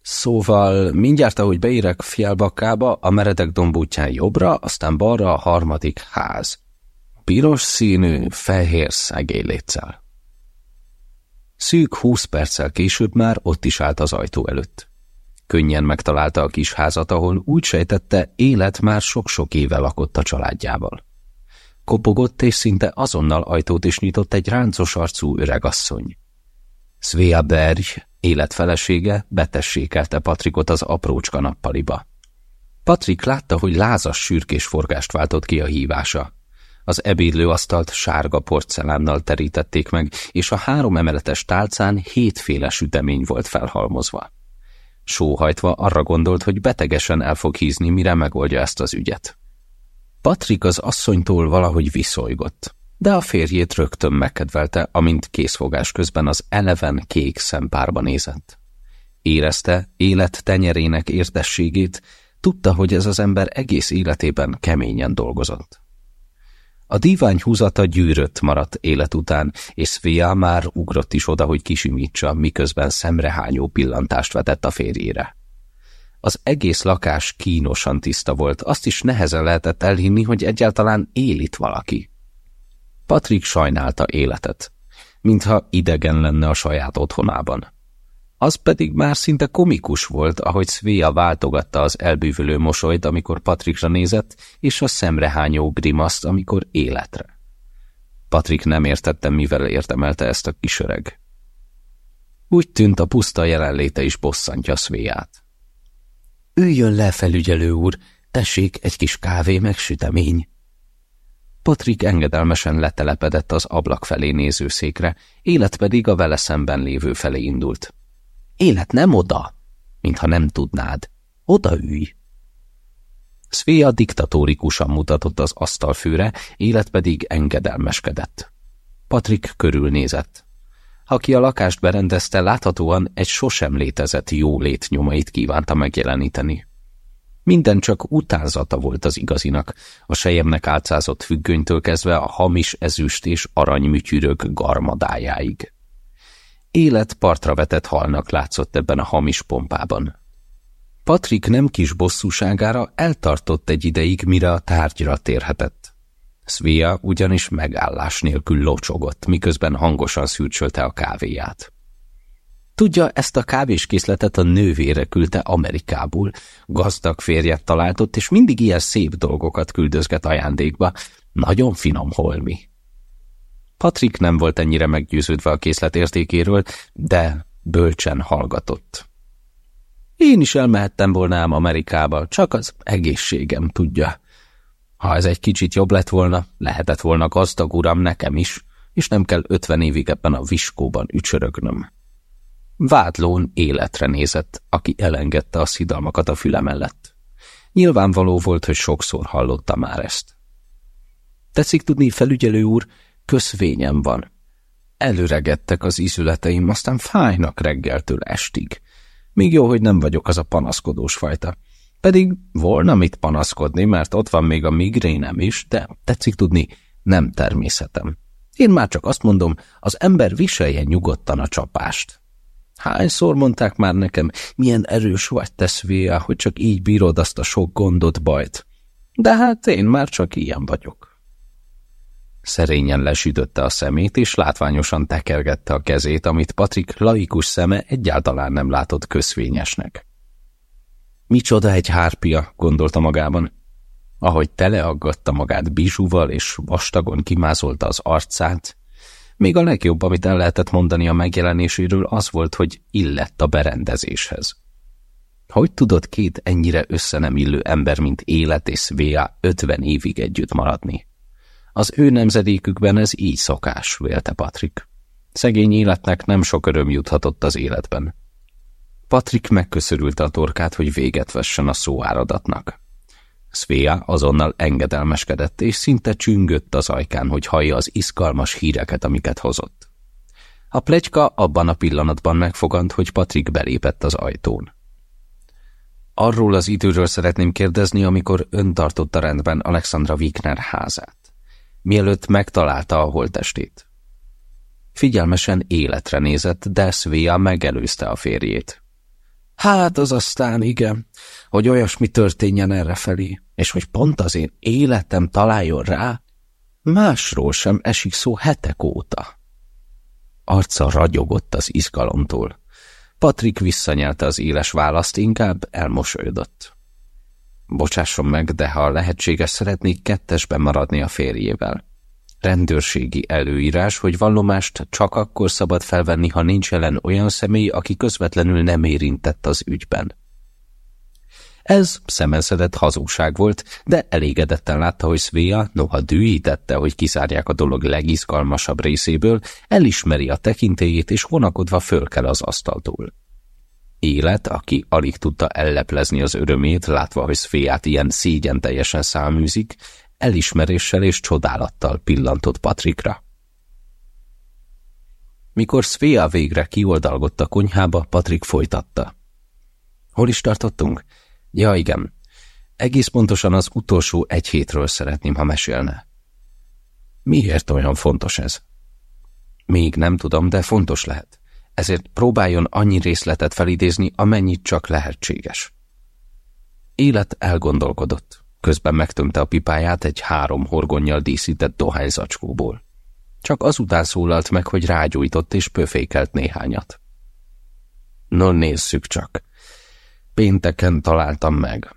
A: Szóval mindjárt, ahogy beérek Fjellbakkába, a meredek dombútján jobbra, aztán balra a harmadik ház. Piros színű, fehér szegélyléccel. Szűk húsz perccel később már ott is állt az ajtó előtt. Könnyen megtalálta a kis házat, ahol úgy sejtette, élet már sok-sok éve lakott a családjával. Kopogott, és szinte azonnal ajtót is nyitott egy ráncos arcú öregasszony. Svea Berg, életfelesége, betessékelte Patrikot az aprócska nappaliba. Patrik látta, hogy lázas sürkés forgást váltott ki a hívása. Az ebédlőasztalt sárga porcelánnal terítették meg, és a három emeletes tálcán hétféle sütemény volt felhalmozva. Sóhajtva arra gondolt, hogy betegesen el fog hízni, mire megoldja ezt az ügyet. Patrik az asszonytól valahogy viszolygott, de a férjét rögtön megkedvelte, amint készfogás közben az eleven kék szempárba nézett. Érezte élet tenyerének értességét, tudta, hogy ez az ember egész életében keményen dolgozott. A dívány húzata gyűrött maradt élet után, és Svea már ugrott is oda, hogy kisimítsa, miközben szemrehányó pillantást vetett a férjére. Az egész lakás kínosan tiszta volt, azt is nehezen lehetett elhinni, hogy egyáltalán él itt valaki. Patrik sajnálta életet, mintha idegen lenne a saját otthonában. Az pedig már szinte komikus volt, ahogy Svea váltogatta az elbűvölő mosolyt, amikor Patrikra nézett, és a szemrehányó grimaszt, amikor életre. Patrik nem értette, mivel értemelte ezt a kisöreg. Úgy tűnt a puszta jelenléte is bosszantja Svéját. Üljön le, felügyelő úr, tessék, egy kis kávé meg sütemény. Patrik engedelmesen letelepedett az ablak felé néző székre, élet pedig a vele szemben lévő felé indult. Élet nem oda, mintha nem tudnád. Oda ülj! Svea diktatórikusan mutatott az asztalfőre, élet pedig engedelmeskedett. Patrik körülnézett. Aki a lakást berendezte, láthatóan egy sosem létezett jólét nyomait kívánta megjeleníteni. Minden csak utánzata volt az igazinak, a sejemnek álcázott függönytől kezdve a hamis ezüst és aranymütyürök garmadájáig. Élet partra vetett halnak látszott ebben a hamis pompában. Patrik nem kis bosszúságára eltartott egy ideig, mire a tárgyra térhetett. Svea ugyanis megállás nélkül locsogott, miközben hangosan szürcsölte a kávéját. Tudja, ezt a kávéskészletet a nővére küldte Amerikából. Gazdag férjet találtott, és mindig ilyen szép dolgokat küldözget ajándékba. Nagyon finom holmi. Patrik nem volt ennyire meggyőződve a készlet értékéről, de bölcsen hallgatott. Én is elmehettem volna ám Amerikába, csak az egészségem tudja. Ha ez egy kicsit jobb lett volna, lehetett volna gazdag uram nekem is, és nem kell ötven évig ebben a viskóban ücsörögnöm. Vádlón életre nézett, aki elengedte a szidalmakat a füle mellett. Nyilvánvaló volt, hogy sokszor hallotta már ezt. Tetszik tudni, felügyelő úr, köszvényem van. Előregettek az ízületeim, aztán fájnak reggeltől estig. Még jó, hogy nem vagyok az a panaszkodós fajta. Pedig volna mit panaszkodni, mert ott van még a migrénem is, de tetszik tudni, nem természetem. Én már csak azt mondom, az ember viselje nyugodtan a csapást. Hányszor mondták már nekem, milyen erős vagy te, Svea, hogy csak így bírod azt a sok gondot, bajt. De hát én már csak ilyen vagyok. Szerényen lesütötte a szemét, és látványosan tekergette a kezét, amit Patrik laikus szeme egyáltalán nem látott köszvényesnek. Micsoda egy hárpia, gondolta magában. Ahogy teleaggatta magát bizsúval, és vastagon kimázolta az arcát, még a legjobb, amit el lehetett mondani a megjelenéséről, az volt, hogy illett a berendezéshez. Hogy tudott két ennyire összenem illő ember, mint Élet és Svea ötven évig együtt maradni? Az ő nemzedékükben ez így szokás, vélte Patrik. Szegény életnek nem sok öröm juthatott az életben. Patrik megköszörülte a torkát, hogy véget vessen a szóáradatnak. Svea azonnal engedelmeskedett, és szinte csüngött az ajkán, hogy hallja az izgalmas híreket, amiket hozott. A plegyka abban a pillanatban megfogant, hogy Patrik belépett az ajtón. Arról az időről szeretném kérdezni, amikor ön tartotta rendben Alexandra Wigner házát mielőtt megtalálta a holtestét. Figyelmesen életre nézett, de Svea megelőzte a férjét. Hát az aztán igen, hogy olyasmi történjen errefelé, és hogy pont az én életem találjon rá, másról sem esik szó hetek óta. Arca ragyogott az izgalomtól. Patrik visszanyelte az éles választ, inkább elmosolyodott. Bocsásson meg, de ha lehetséges, szeretnék kettesben maradni a férjével. Rendőrségi előírás, hogy vallomást csak akkor szabad felvenni, ha nincs jelen olyan személy, aki közvetlenül nem érintett az ügyben. Ez szemenszedett hazugság volt, de elégedetten látta, hogy Svea, noha dühítette, hogy kiszárják a dolog legizgalmasabb részéből, elismeri a tekintélyét és vonakodva fölkel az asztaltól. Élet, aki alig tudta elleplezni az örömét, látva, hogy Szféját ilyen szégyen teljesen száműzik, elismeréssel és csodálattal pillantott Patrikra. Mikor Szféja végre kioldalgott a konyhába, Patrik folytatta. Hol is tartottunk? Ja, igen. Egész pontosan az utolsó egy hétről szeretném, ha mesélne. Miért olyan fontos ez? Még nem tudom, de fontos lehet ezért próbáljon annyi részletet felidézni, amennyit csak lehetséges. Élet elgondolkodott, közben megtömte a pipáját egy három horgonnyal díszített dohányzacskóból. Csak azután szólalt meg, hogy rágyújtott és pöfékelt néhányat. No, nézzük csak. Pénteken találtam meg.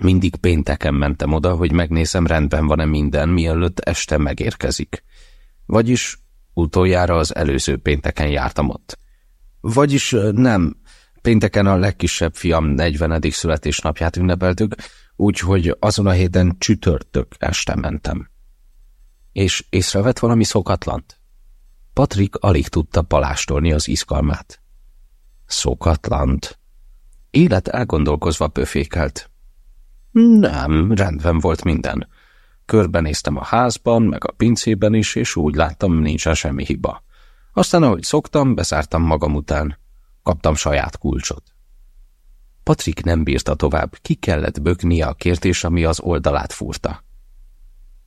A: Mindig pénteken mentem oda, hogy megnézem, rendben van-e minden, mielőtt este megérkezik. Vagyis Utoljára az előző pénteken jártam ott. Vagyis nem, pénteken a legkisebb fiam 40. születésnapját ünnepeltük, úgyhogy azon a héten csütörtök este mentem. És észrevett valami szokatlant? Patrik alig tudta palástolni az izgalmát. Szokatlant. Élet elgondolkozva pöfékelt. Nem, rendben volt minden. Körbenéztem a házban, meg a pincében is, és úgy láttam, nincsen semmi hiba. Aztán, ahogy szoktam, bezártam magam után. Kaptam saját kulcsot. Patrik nem bírta tovább, ki kellett böknie a kérdés, ami az oldalát fúrta.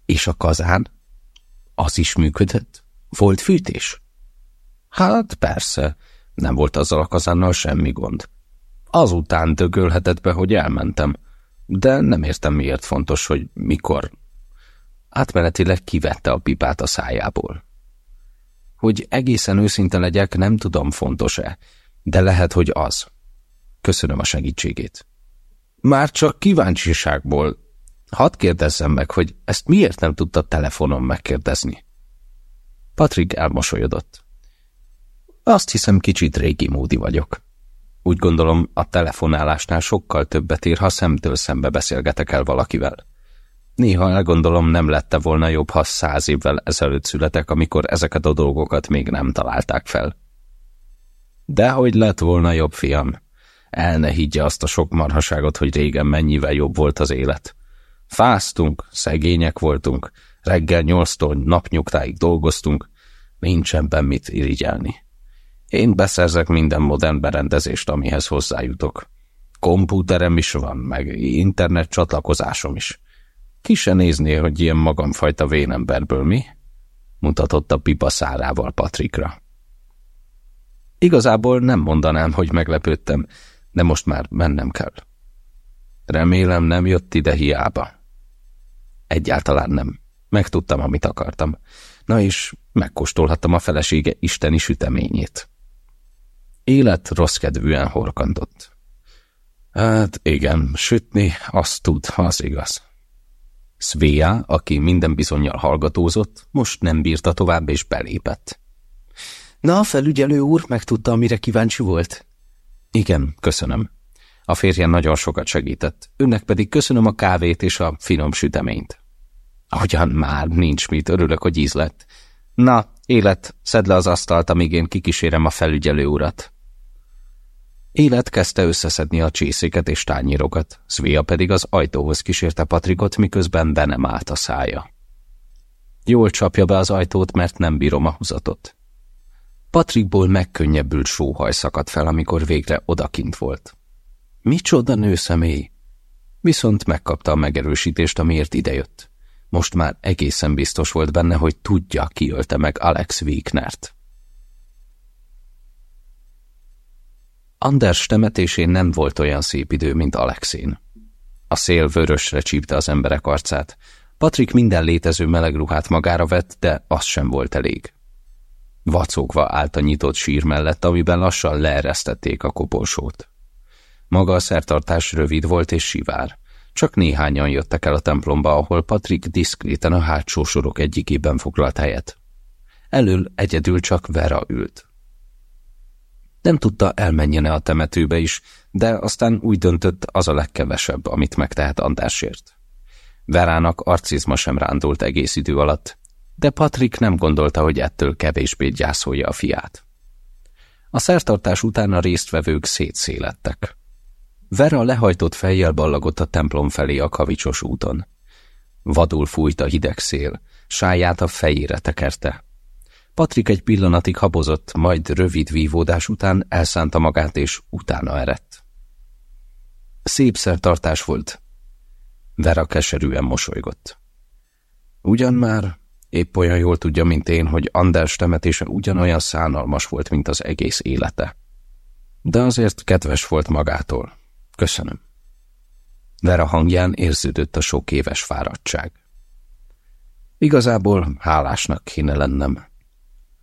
A: És a kazán? Az is működött? Volt fűtés? Hát persze, nem volt azzal a kazánnal semmi gond. Azután dögölhetett be, hogy elmentem, de nem értem miért fontos, hogy mikor. Átmenetileg kivette a pipát a szájából. Hogy egészen őszinte legyek, nem tudom fontos-e, de lehet, hogy az. Köszönöm a segítségét. Már csak kíváncsiságból. Hadd kérdezzem meg, hogy ezt miért nem tudta telefonon megkérdezni? Patrik elmosolyodott. Azt hiszem, kicsit régi módi vagyok. Úgy gondolom, a telefonálásnál sokkal többet ér, ha szemtől szembe beszélgetek el valakivel. Néha elgondolom, nem lette volna jobb, ha száz évvel ezelőtt születek, amikor ezeket a dolgokat még nem találták fel. Dehogy lett volna jobb, fiam. El ne higgye azt a sok marhaságot, hogy régen mennyivel jobb volt az élet. Fáztunk, szegények voltunk, reggel nyolctól napnyugtáig dolgoztunk, nincsen mit irigyelni. Én beszerzek minden modern berendezést, amihez hozzájutok. Kompúterem is van, meg internet csatlakozásom is. Ki se nézné, hogy ilyen magamfajta vénemberből mi? Mutatott a pipa szárával Patrikra. Igazából nem mondanám, hogy meglepődtem, de most már mennem kell. Remélem nem jött ide hiába. Egyáltalán nem. Megtudtam, amit akartam. Na és megkóstolhattam a felesége isteni süteményét. Élet rossz kedvűen horkantott. Hát igen, sütni, azt tud, az igaz. Svea, aki minden bizonyal hallgatózott, most nem bírta tovább és belépett.
B: Na, felügyelő úr, megtudta, amire kíváncsi volt?
A: Igen, köszönöm. A férjem nagyon sokat segített, önnek pedig köszönöm a kávét és a finom süteményt. Hogyan már, nincs mit, örülök, hogy íz lett. Na, élet, szedd le az asztalt, amíg én kikísérem a felügyelő urat. Élet kezdte összeszedni a csészéket és tányérokat, Svea pedig az ajtóhoz kísérte Patrikot, miközben be nem állt a szája. Jól csapja be az ajtót, mert nem bírom a húzatot. Patrikból megkönnyebbült sóhaj szakadt fel, amikor végre odakint volt. Micsoda nőszemély! Viszont megkapta a megerősítést, amiért idejött. Most már egészen biztos volt benne, hogy tudja, ki ölte meg Alex Wieknert. Anders temetésén nem volt olyan szép idő, mint Alexén. A szél vörösre csípte az emberek arcát. Patrik minden létező meleg ruhát magára vett, de az sem volt elég. Vacogva állt a nyitott sír mellett, amiben lassan leeresztették a koporsót. Maga a szertartás rövid volt és sivár. Csak néhányan jöttek el a templomba, ahol Patrik diszkréten a hátsó sorok egyikében foglalt helyet. Elől egyedül csak Vera ült. Nem tudta, elmenjene a temetőbe is, de aztán úgy döntött, az a legkevesebb, amit megtehet Andrásért. Verának arcizma sem rándult egész idő alatt, de Patrik nem gondolta, hogy ettől kevésbé gyászolja a fiát. A szertartás után a résztvevők szétszélettek. Vera lehajtott fejjel ballagott a templom felé a kavicsos úton. Vadul fújt a hideg szél, sáját a fejére tekerte. Patrik egy pillanatig habozott, majd rövid vívódás után elszánta magát, és utána erett. Szép szertartás volt. Vera keserűen mosolygott. Ugyan már épp olyan jól tudja, mint én, hogy Anders temetése ugyanolyan szánalmas volt, mint az egész élete. De azért kedves volt magától. Köszönöm. Vera hangján érződött a sok éves fáradtság. Igazából hálásnak kéne lennem.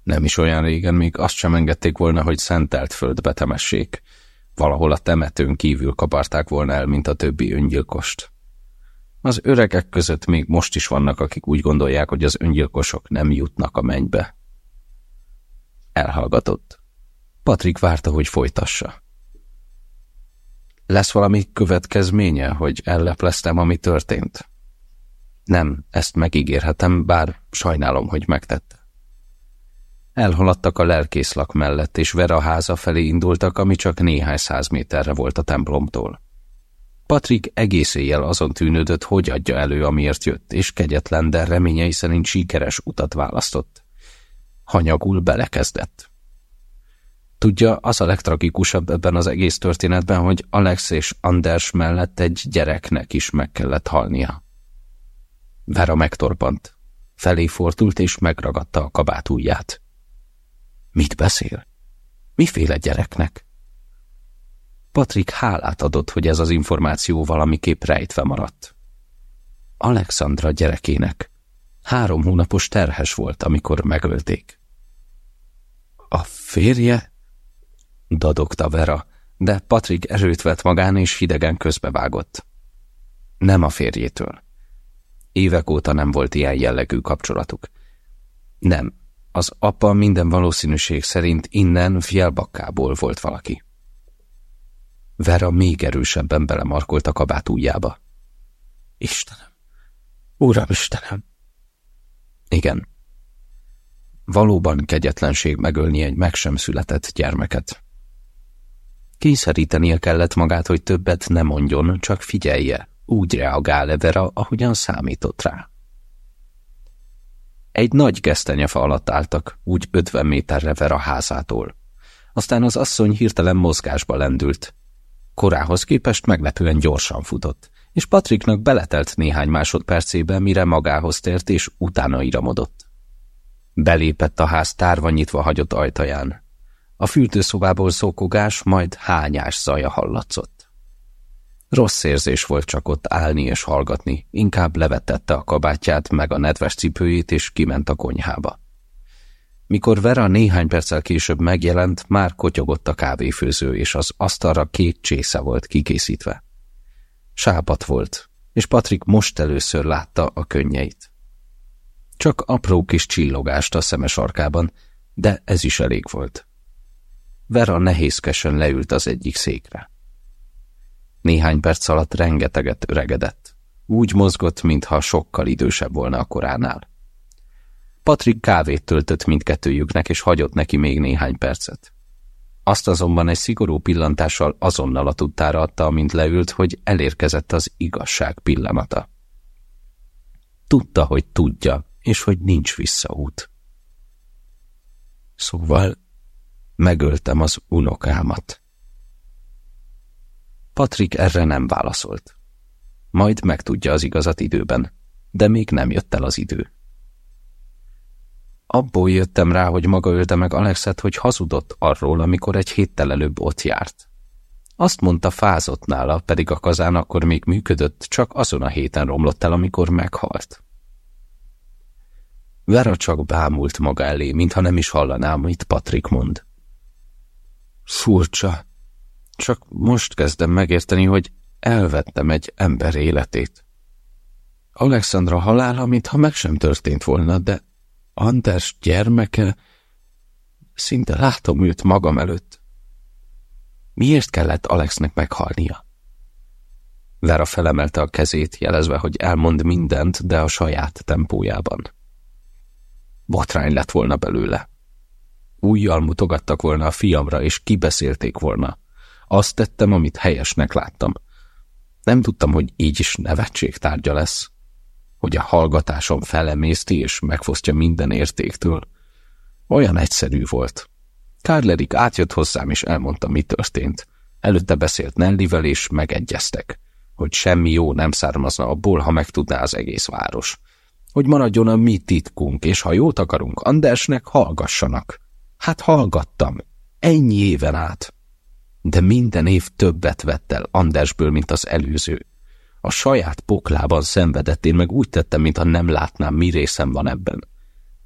A: Nem is olyan régen még azt sem engedték volna, hogy szentelt földbe temessék. Valahol a temetőn kívül kaparták volna el, mint a többi öngyilkost. Az öregek között még most is vannak, akik úgy gondolják, hogy az öngyilkosok nem jutnak a mennybe. Elhallgatott. Patrik várta, hogy folytassa. Lesz valami következménye, hogy ellepleztem, ami történt? Nem, ezt megígérhetem, bár sajnálom, hogy megtette. Elhaladtak a lelkészlak mellett, és Vera háza felé indultak, ami csak néhány száz méterre volt a templomtól. Patrik egész éjjel azon tűnődött, hogy adja elő, amiért jött, és kegyetlen, de reményei szerint sikeres utat választott. Hanyagul belekezdett. Tudja, az a legtragikusabb ebben az egész történetben, hogy Alex és Anders mellett egy gyereknek is meg kellett halnia. Vera megtorpant. Felé fordult és megragadta a kabát ujját. Mit beszél? Miféle gyereknek? Patrik hálát adott, hogy ez az információ valamiképp rejtve maradt. Alexandra gyerekének. Három hónapos terhes volt, amikor megölték. A férje? dadogta Vera, de Patrik erőt vett magán és hidegen közbevágott. Nem a férjétől. Évek óta nem volt ilyen jellegű kapcsolatuk. Nem, az apa minden valószínűség szerint innen Fjellbakkából volt valaki. Vera még erősebben belemarkolt a kabát ujjába. Istenem! Uram Istenem! Igen. Valóban kegyetlenség megölni egy meg sem született gyermeket. Kényszerítenie kellett magát, hogy többet ne mondjon, csak figyelje, úgy reagál-e Vera, ahogyan számított rá. Egy nagy gesztenyefa alatt álltak, úgy ötven méterre Vera házától. Aztán az asszony hirtelen mozgásba lendült. Korához képest meglepően gyorsan futott, és Patriknak beletelt néhány másodpercébe, mire magához tért és utána iramodott. Belépett a ház tárva nyitva hagyott ajtaján. A fürdőszobából szókogás, majd hányás zaja hallatszott. Rossz érzés volt csak ott állni és hallgatni, inkább levetette a kabátját meg a nedves cipőjét és kiment a konyhába. Mikor Vera néhány perccel később megjelent, már kotyogott a kávéfőző, és az asztalra két csésze volt kikészítve. Sápat volt, és Patrik most először látta a könnyeit. Csak apró kis csillogást a szemes arkában, de ez is elég volt. Vera nehézkesen leült az egyik székre. Néhány perc alatt rengeteget öregedett. Úgy mozgott, mintha sokkal idősebb volna a koránál. Patrik kávét töltött mindkettőjüknek, és hagyott neki még néhány percet. Azt azonban egy szigorú pillantással azonnal a tudtára adta, amint leült, hogy elérkezett az igazság pillanata. Tudta, hogy tudja, és hogy nincs visszaút. Szóval megöltem az unokámat. Patrik erre nem válaszolt. Majd megtudja az igazat időben, de még nem jött el az idő. Abból jöttem rá, hogy maga ölte meg Alexet, hogy hazudott arról, amikor egy héttel előbb ott járt. Azt mondta, fázott nála, pedig a kazán akkor még működött, csak azon a héten romlott el, amikor meghalt. Vera csak bámult maga elé, mintha nem is hallaná, amit Patrik mond. Furcsa, csak most kezdem megérteni, hogy elvettem egy ember életét. Alexandra halála, mintha meg sem történt volna, de Anders gyermeke, szinte látom őt magam előtt. Miért kellett Alexnek meghalnia? Vera felemelte a kezét, jelezve, hogy elmond mindent, de a saját tempójában. Botrány lett volna belőle. Újjal mutogattak volna a fiamra, és kibeszélték volna. Azt tettem, amit helyesnek láttam. Nem tudtam, hogy így is nevetség lesz. Hogy a hallgatásom felemészti és megfosztja minden értéktől. Olyan egyszerű volt. Kárlerik átjött hozzám és elmondta, mi történt. Előtte beszélt Nellivel és megegyeztek, hogy semmi jó nem származna abból, ha megtudná az egész város. Hogy maradjon a mi titkunk, és ha jót akarunk Andersnek, hallgassanak. Hát hallgattam. Ennyi éven át de minden év többet vett el Andersből, mint az előző. A saját poklában szenvedett, én meg úgy tettem, mintha nem látnám, mi részem van ebben.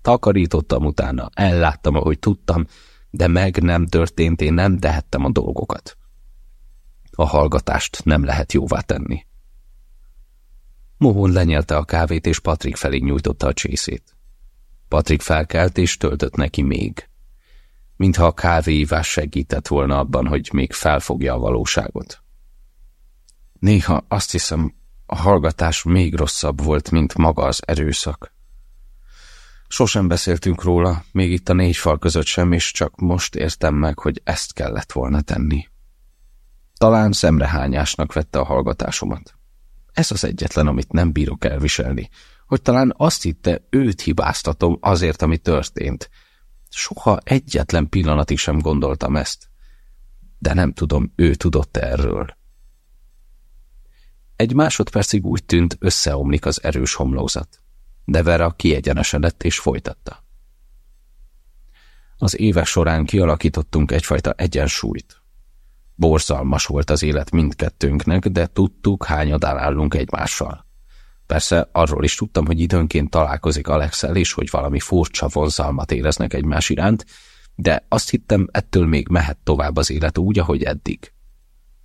A: Takarítottam utána, elláttam, ahogy tudtam, de meg nem történt, én nem tehettem a dolgokat. A hallgatást nem lehet jóvá tenni. Mohon lenyelte a kávét, és Patrik felé nyújtotta a csészét. Patrik felkelt, és töltött neki még mintha a kávéívás segített volna abban, hogy még felfogja a valóságot. Néha azt hiszem, a hallgatás még rosszabb volt, mint maga az erőszak. Sosem beszéltünk róla, még itt a négy fal között sem, és csak most értem meg, hogy ezt kellett volna tenni. Talán szemrehányásnak vette a hallgatásomat. Ez az egyetlen, amit nem bírok elviselni, hogy talán azt hitte, őt hibáztatom azért, ami történt. Soha egyetlen pillanatig sem gondoltam ezt. De nem tudom, ő tudott -e erről. Egy másodpercig úgy tűnt, összeomlik az erős homlózat. De Vera kiegyenesedett és folytatta. Az évek során kialakítottunk egyfajta egyensúlyt. Borzalmas volt az élet mindkettőnknek, de tudtuk, hányadán állunk egymással. Persze arról is tudtam, hogy időnként találkozik Alexel, és hogy valami furcsa vonzalmat éreznek egymás iránt, de azt hittem, ettől még mehet tovább az élet úgy, ahogy eddig.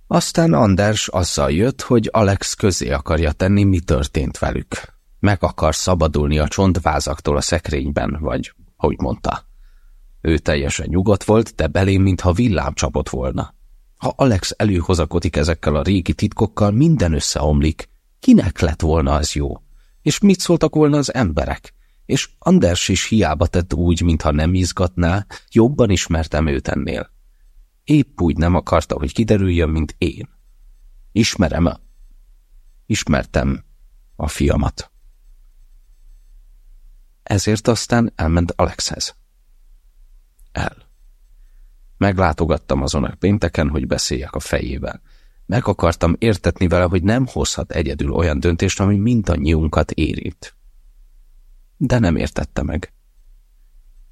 A: Aztán Anders azzal jött, hogy Alex közé akarja tenni, mi történt velük. Meg akar szabadulni a csontvázaktól a szekrényben, vagy hogy mondta. Ő teljesen nyugodt volt, de belém, mintha villám csapott volna. Ha Alex előhozakodik ezekkel a régi titkokkal, minden összeomlik. Kinek lett volna az jó? És mit szóltak volna az emberek? És Anders is hiába tett úgy, mintha nem izgatná, jobban ismertem őt ennél. Épp úgy nem akarta, hogy kiderüljön, mint én. Ismerem a... Ismertem a fiamat. Ezért aztán elment Alexhez. El. Meglátogattam azon a pénteken, hogy beszéljek a fejével. Meg akartam értetni vele, hogy nem hozhat egyedül olyan döntést, ami mindannyiunkat érint. De nem értette meg.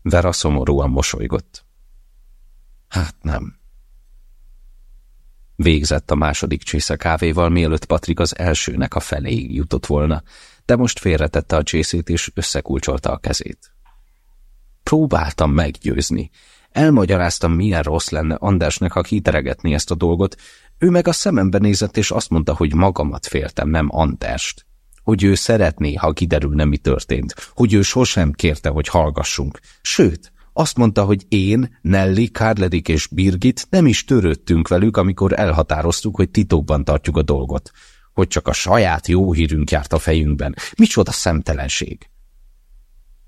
A: Vera szomorúan mosolygott. Hát nem. Végzett a második csésze kávéval, mielőtt Patrik az elsőnek a feléig jutott volna, de most félretette a csészét és összekulcsolta a kezét. Próbáltam meggyőzni, Elmagyaráztam, milyen rossz lenne Andrásnak, ha kiteregetni ezt a dolgot. Ő meg a szemembe nézett, és azt mondta, hogy magamat féltem, nem Andrást. Hogy ő szeretné, ha kiderülne, mi történt. Hogy ő sosem kérte, hogy hallgassunk. Sőt, azt mondta, hogy én, Nelly, Kárledik és Birgit nem is törődtünk velük, amikor elhatároztuk, hogy titokban tartjuk a dolgot. Hogy csak a saját jó hírünk járt a fejünkben. Micsoda szemtelenség!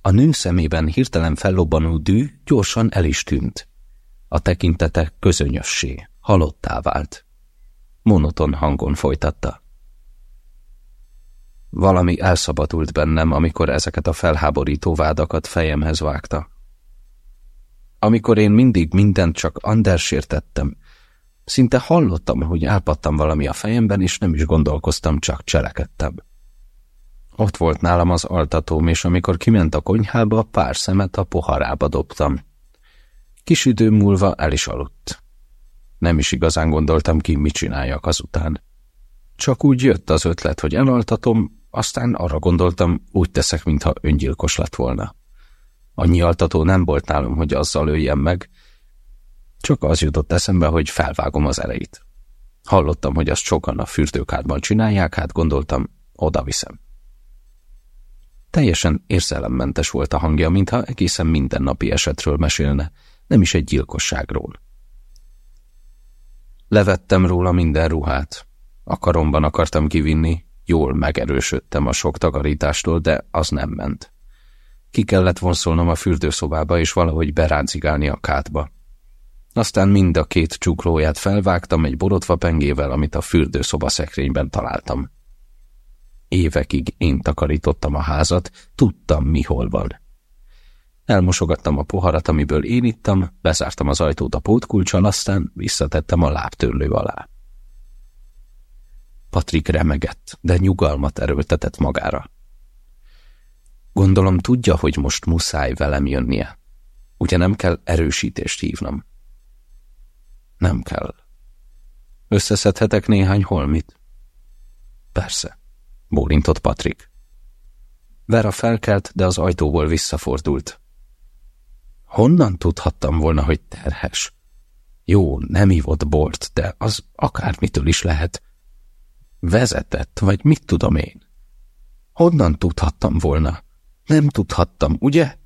A: A nő szemében hirtelen fellobbanó dű gyorsan el is tűnt. A tekintete közönyössé, halottá vált. Monoton hangon folytatta. Valami elszabadult bennem, amikor ezeket a felháborító vádakat fejemhez vágta. Amikor én mindig mindent csak Andersért tettem, szinte hallottam, hogy elpattam valami a fejemben, és nem is gondolkoztam, csak cselekedtem. Ott volt nálam az altatóm, és amikor kiment a konyhába, pár szemet a poharába dobtam. Kis idő múlva el is aludt. Nem is igazán gondoltam ki, mit csináljak azután. Csak úgy jött az ötlet, hogy elaltatom, aztán arra gondoltam, úgy teszek, mintha öngyilkos lett volna. Annyi altató nem volt nálam, hogy azzal öljem meg, csak az jutott eszembe, hogy felvágom az elejét. Hallottam, hogy azt sokan a fürdőkádban csinálják, hát gondoltam, oda viszem. Teljesen érzelemmentes volt a hangja, mintha egészen mindennapi esetről mesélne, nem is egy gyilkosságról. Levettem róla minden ruhát. A karomban akartam kivinni, jól megerősödtem a sok takarítástól, de az nem ment. Ki kellett vonszolnom a fürdőszobába, és valahogy beráncigálni a kátba. Aztán mind a két csuklóját felvágtam egy borotva pengével, amit a fürdőszoba szekrényben találtam. Évekig én takarítottam a házat, tudtam, mi hol van. Elmosogattam a poharat, amiből én ittam, bezártam az ajtót a pótkulcsal, aztán visszatettem a lábtörlő alá. Patrik remegett, de nyugalmat erőltetett magára. Gondolom tudja, hogy most muszáj velem jönnie. Ugye nem kell erősítést hívnom? Nem kell. Összeszedhetek néhány holmit? Persze bólintott Patrik. Vera felkelt, de az ajtóból visszafordult. Honnan tudhattam volna, hogy terhes? Jó, nem ivott bort, de az akármitől is lehet. Vezetett, vagy mit tudom én? Honnan tudhattam volna? Nem tudhattam, ugye?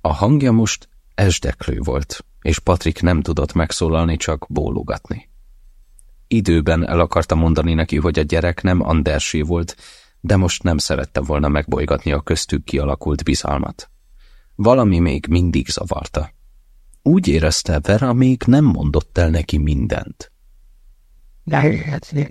A: A hangja most esdeklő volt, és Patrik nem tudott megszólalni, csak bólogatni. Időben el akarta mondani neki, hogy a gyerek nem Andersé volt, de most nem szerette volna megbolygatni a köztük kialakult bizalmat. Valami még mindig zavarta. Úgy érezte, Vera még nem mondott el neki mindent.
C: Lehetnél.